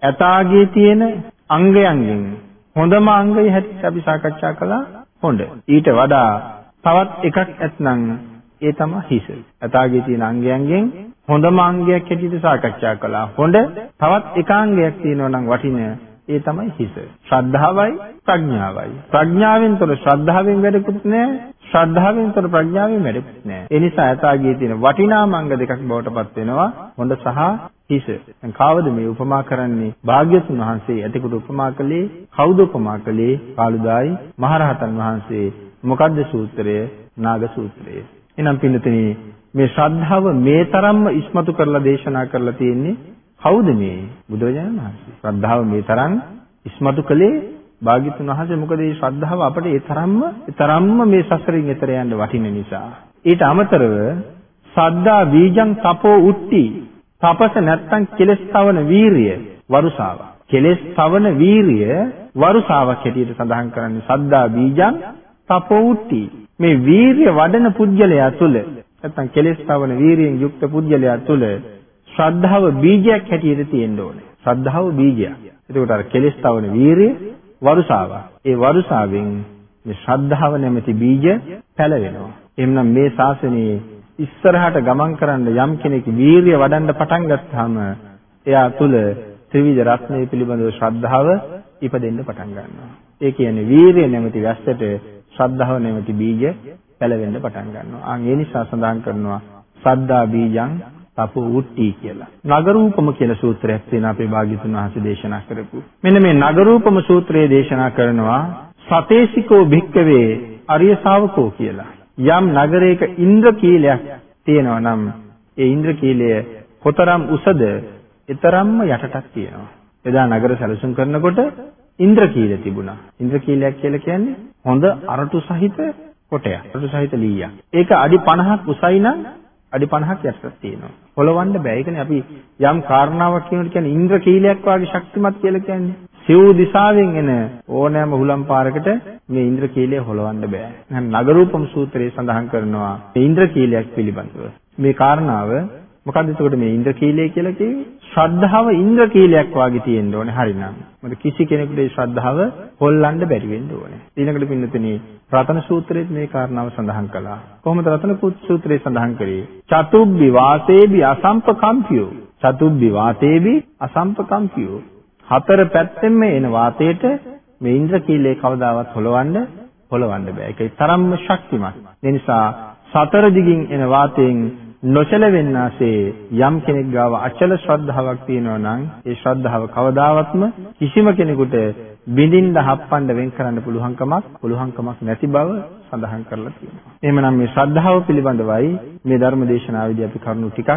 ඇතාගේ තියෙන අංගයන්ගෙන් හොඳම අංගය හැටියට අපි සාකච්ඡා කළා හොඳ. ඊට වඩා තවත් එකක් ඇත්නම් ඒ තමයි හිස. ඇතාගේ තියෙන අංගයන්ගෙන් හොඳම අංගයක් හැටියට සාකච්ඡා කළා. හොඳ තවත් එකාංගයක් තියෙනවා නම් වටින ඒ තමයි හිස. ශ්‍රද්ධාවයි ප්‍රඥාවයි. ප්‍රඥාවෙන් තොර ශ්‍රද්ධාවෙන් වැඩකුත් නැහැ. ශ්‍රද්ධාවෙන් තොර ප්‍රඥාවෙන් වැඩකුත් නැහැ. ඒ නිසා ඇතාගේ තියෙන වටිනාම අංග දෙකක් බවට පත් වෙනවා හොඳ සහ හිස. දැන් කාවද මේ උපමා කරන්නේ? භාග්‍යතුන් වහන්සේ ඇතෙකුට උපමා කළේ කවුද උපමා කළේ? කාළුදායි මහරහතන් වහන්සේ. මොකද්ද සූත්‍රය? නාග සූත්‍රය. එහෙනම් පින්නතනේ මේ ශ්‍රද්ධාව මේ තරම්ම ඉස්මතු කරලා දේශනා කරලා තියෙන්නේ කවුද මේ බුදුරජාණන් වහන්සේ? ශ්‍රද්ධාව මේ තරම් ඉස්මතු කළේ භාග්‍යතුන් වහන්සේ මොකද මේ ශ්‍රද්ධාව අපිට ඒ තරම්ම ඒ තරම්ම මේ සසරින් එතර යන්න වටින නිසා. ඊට අමතරව සද්දා බීජං තපෝ උට්ටි තපස නැත්තම් කෙලස් තවන වීරිය වරුසාව. කෙලස් තවන වීරිය වරුසාවක් හැටියට සඳහන් කරන්නේ සද්දා බීජං තපෝ උට්ටි. මේ වීරිය වඩන පුජ්‍යලයා තුල නැත්තම් කෙලස් තවන වීරියෙන් යුක්ත පුජ්‍යලයා තුල ශ්‍රද්ධාව බීජයක් හැටියට තියෙන්න ඕනේ. ශ්‍රද්ධාව බීජයක්. එතකොට අර කෙලස් තවන වීරිය වරුසාව. ඒ වරුසාවෙන් මේ ශ්‍රද්ධාව නැමැති බීජ පැලවෙනවා. එහෙනම් මේ ශාසනයේ ඉස්සරහට ගමන් කරන්න යම් කෙනෙක් වීරිය වඩන්න පටන් ගත්තාම එයා තුල ත්‍රිවිධ රත්නය පිළිබඳව ශ්‍රද්ධාව ඉපදෙන්න පටන් ගන්නවා. ඒ කියන්නේ වීරිය නැමැති වැස්සට ශ්‍රද්ධාව නැමැති බීජ පැලවෙන්න පටන් ගන්නවා. ආන් ඒ නිසා සඳහන් කරනවා සද්දා බීජං තපෝ උට්ටි කියලා. නගරූපම කියලා සූත්‍රයක් තියෙන අපේ භාග්‍යතුන් වහන්සේ දේශනා කරපු. මෙන්න මේ නගරූපම සූත්‍රයේ දේශනා කරනවා සතේසිකෝ භික්කවේ අරිය ශාවකෝ කියලා. යම් නගරයක ඉන්ද්‍රකීලයක් තියෙනවා නම් ඒ ඉන්ද්‍රකීලය කොතරම් උසද එතරම්ම යටටක් තියෙනවා. එදා නගර සැලසුම් කරනකොට ඉන්ද්‍රකීල තිබුණා. ඉන්ද්‍රකීලයක් කියලා කියන්නේ හොඳ අරටු සහිත කොටයක්. අරටු සහිත ලීයක්. ඒක අඩි 50ක් උසයි නම් අඩි 50ක් යටට තියෙනවා. පොළවන්න බෑ. ඒකනේ අපි යම් කාරණාවක් කියනකොට කියන්නේ ඉන්ද්‍රකීලයක් වගේ ශක්තිමත් කියලා කියන්නේ. සිව් දිශාවෙන් එන ඕනෑම හුලම් පාරකට මේ ඉන්ද්‍රකීලය හොලවන්න බෑ. නගරූපම් සූත්‍රයේ සඳහන් කරනවා මේ ඉන්ද්‍රකීලයක් පිළිබඳව. මේ කාරණාව මොකද්ද එතකොට මේ ඉන්ද්‍රකීලය කියලා කිව්වේ? ශ්‍රද්ධාව ඉන්ද්‍රකීලයක් වාගේ තියෙන්න ඕනේ හරිනම්. මොකද කිසි කෙනෙකුට ඒ ශ්‍රද්ධාව හොල්ලන්න බැරි වෙන්න ඕනේ. ඊළඟට පින්නතනේ රතන සූත්‍රයේත් මේ කාරණාව සඳහන් කළා. කොහොමද රතන සූත්‍රයේ සඳහන් කරේ? චතුබ්බි වාසේබි අසම්පකම්පියෝ. චතුබ්බි වාතේබි අසම්පකම්පියෝ. හතර පැත්තෙන්ම එන වාතයට මේ ඉන්ද්‍රකීලේ කවදාවත් හොලවන්න හොලවන්න බෑ. ඒකයි තරම්ම ශක්තිමත්. ඒ නිසා සතර දිගින් එන වාතයෙන් නොසැලවෙන්නාසේ යම් කෙනෙක් ගාව අචල ශ්‍රද්ධාවක් තියෙනවා නම් ඒ ශ්‍රද්ධාව කවදාවත්ම කිසිම කෙනෙකුට බිඳින්න හප්පන්න වෙන් කරන්න පුළුවන්කමක් පුළුවන්කමක් නැති බව සඳහන් කරලා තියෙනවා. එහෙමනම් මේ ශ්‍රද්ධාව පිළිබඳවයි මේ ධර්ම දේශනාවේදී අපි කරුණු ටිකක්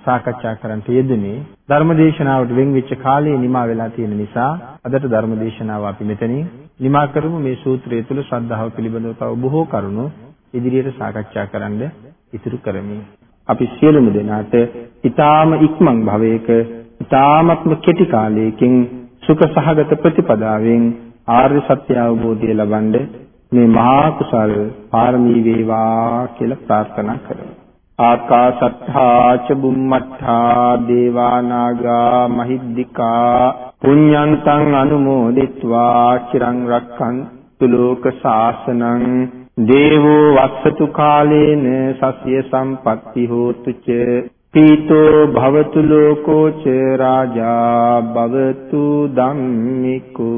සාකච්ඡා කරන්නට යෙදුනේ. ධර්ම දේශනාවට වෙන් වෙච්ච කාලය නිමා වෙලා තියෙන නිසා අදට ධර්ම දේශනාව අපි මෙතනින් නිමා කරමු. මේ සූත්‍රය තුළ ශ්‍රද්ධාව පිළිබඳව තව බොහෝ කරුණු ඉදිරියට සාකච්ඡා කරන්න ඉතුරු කරමි. අපි සියලුම දෙනාට ඊ타ම ඉක්මන් භවයක ඊ타මත්ම කෙටි කාලයකින් සුඛ සහගත ප්‍රතිපදාවෙන් ආර්ය සත්‍ය අවබෝධය ලබනද මේ මහා කුසල් පාරමී වේවා කියලා ප්‍රාර්ථනා කරමු. ආකාශත්තා ච බුම්මත්තා දේවා නාග මහිද්దికා පුඤ්ඤන්තං අනුමෝදිත්වා චිරං රක්ඛන්තු ලෝක ශාසනං දේවෝ වස්සතු කාලේන සස්ය සම්පත්ති හෝතු ච පීතෝ භවතු ලෝකෝ ච රාජා භවතු ධම්මිකෝ.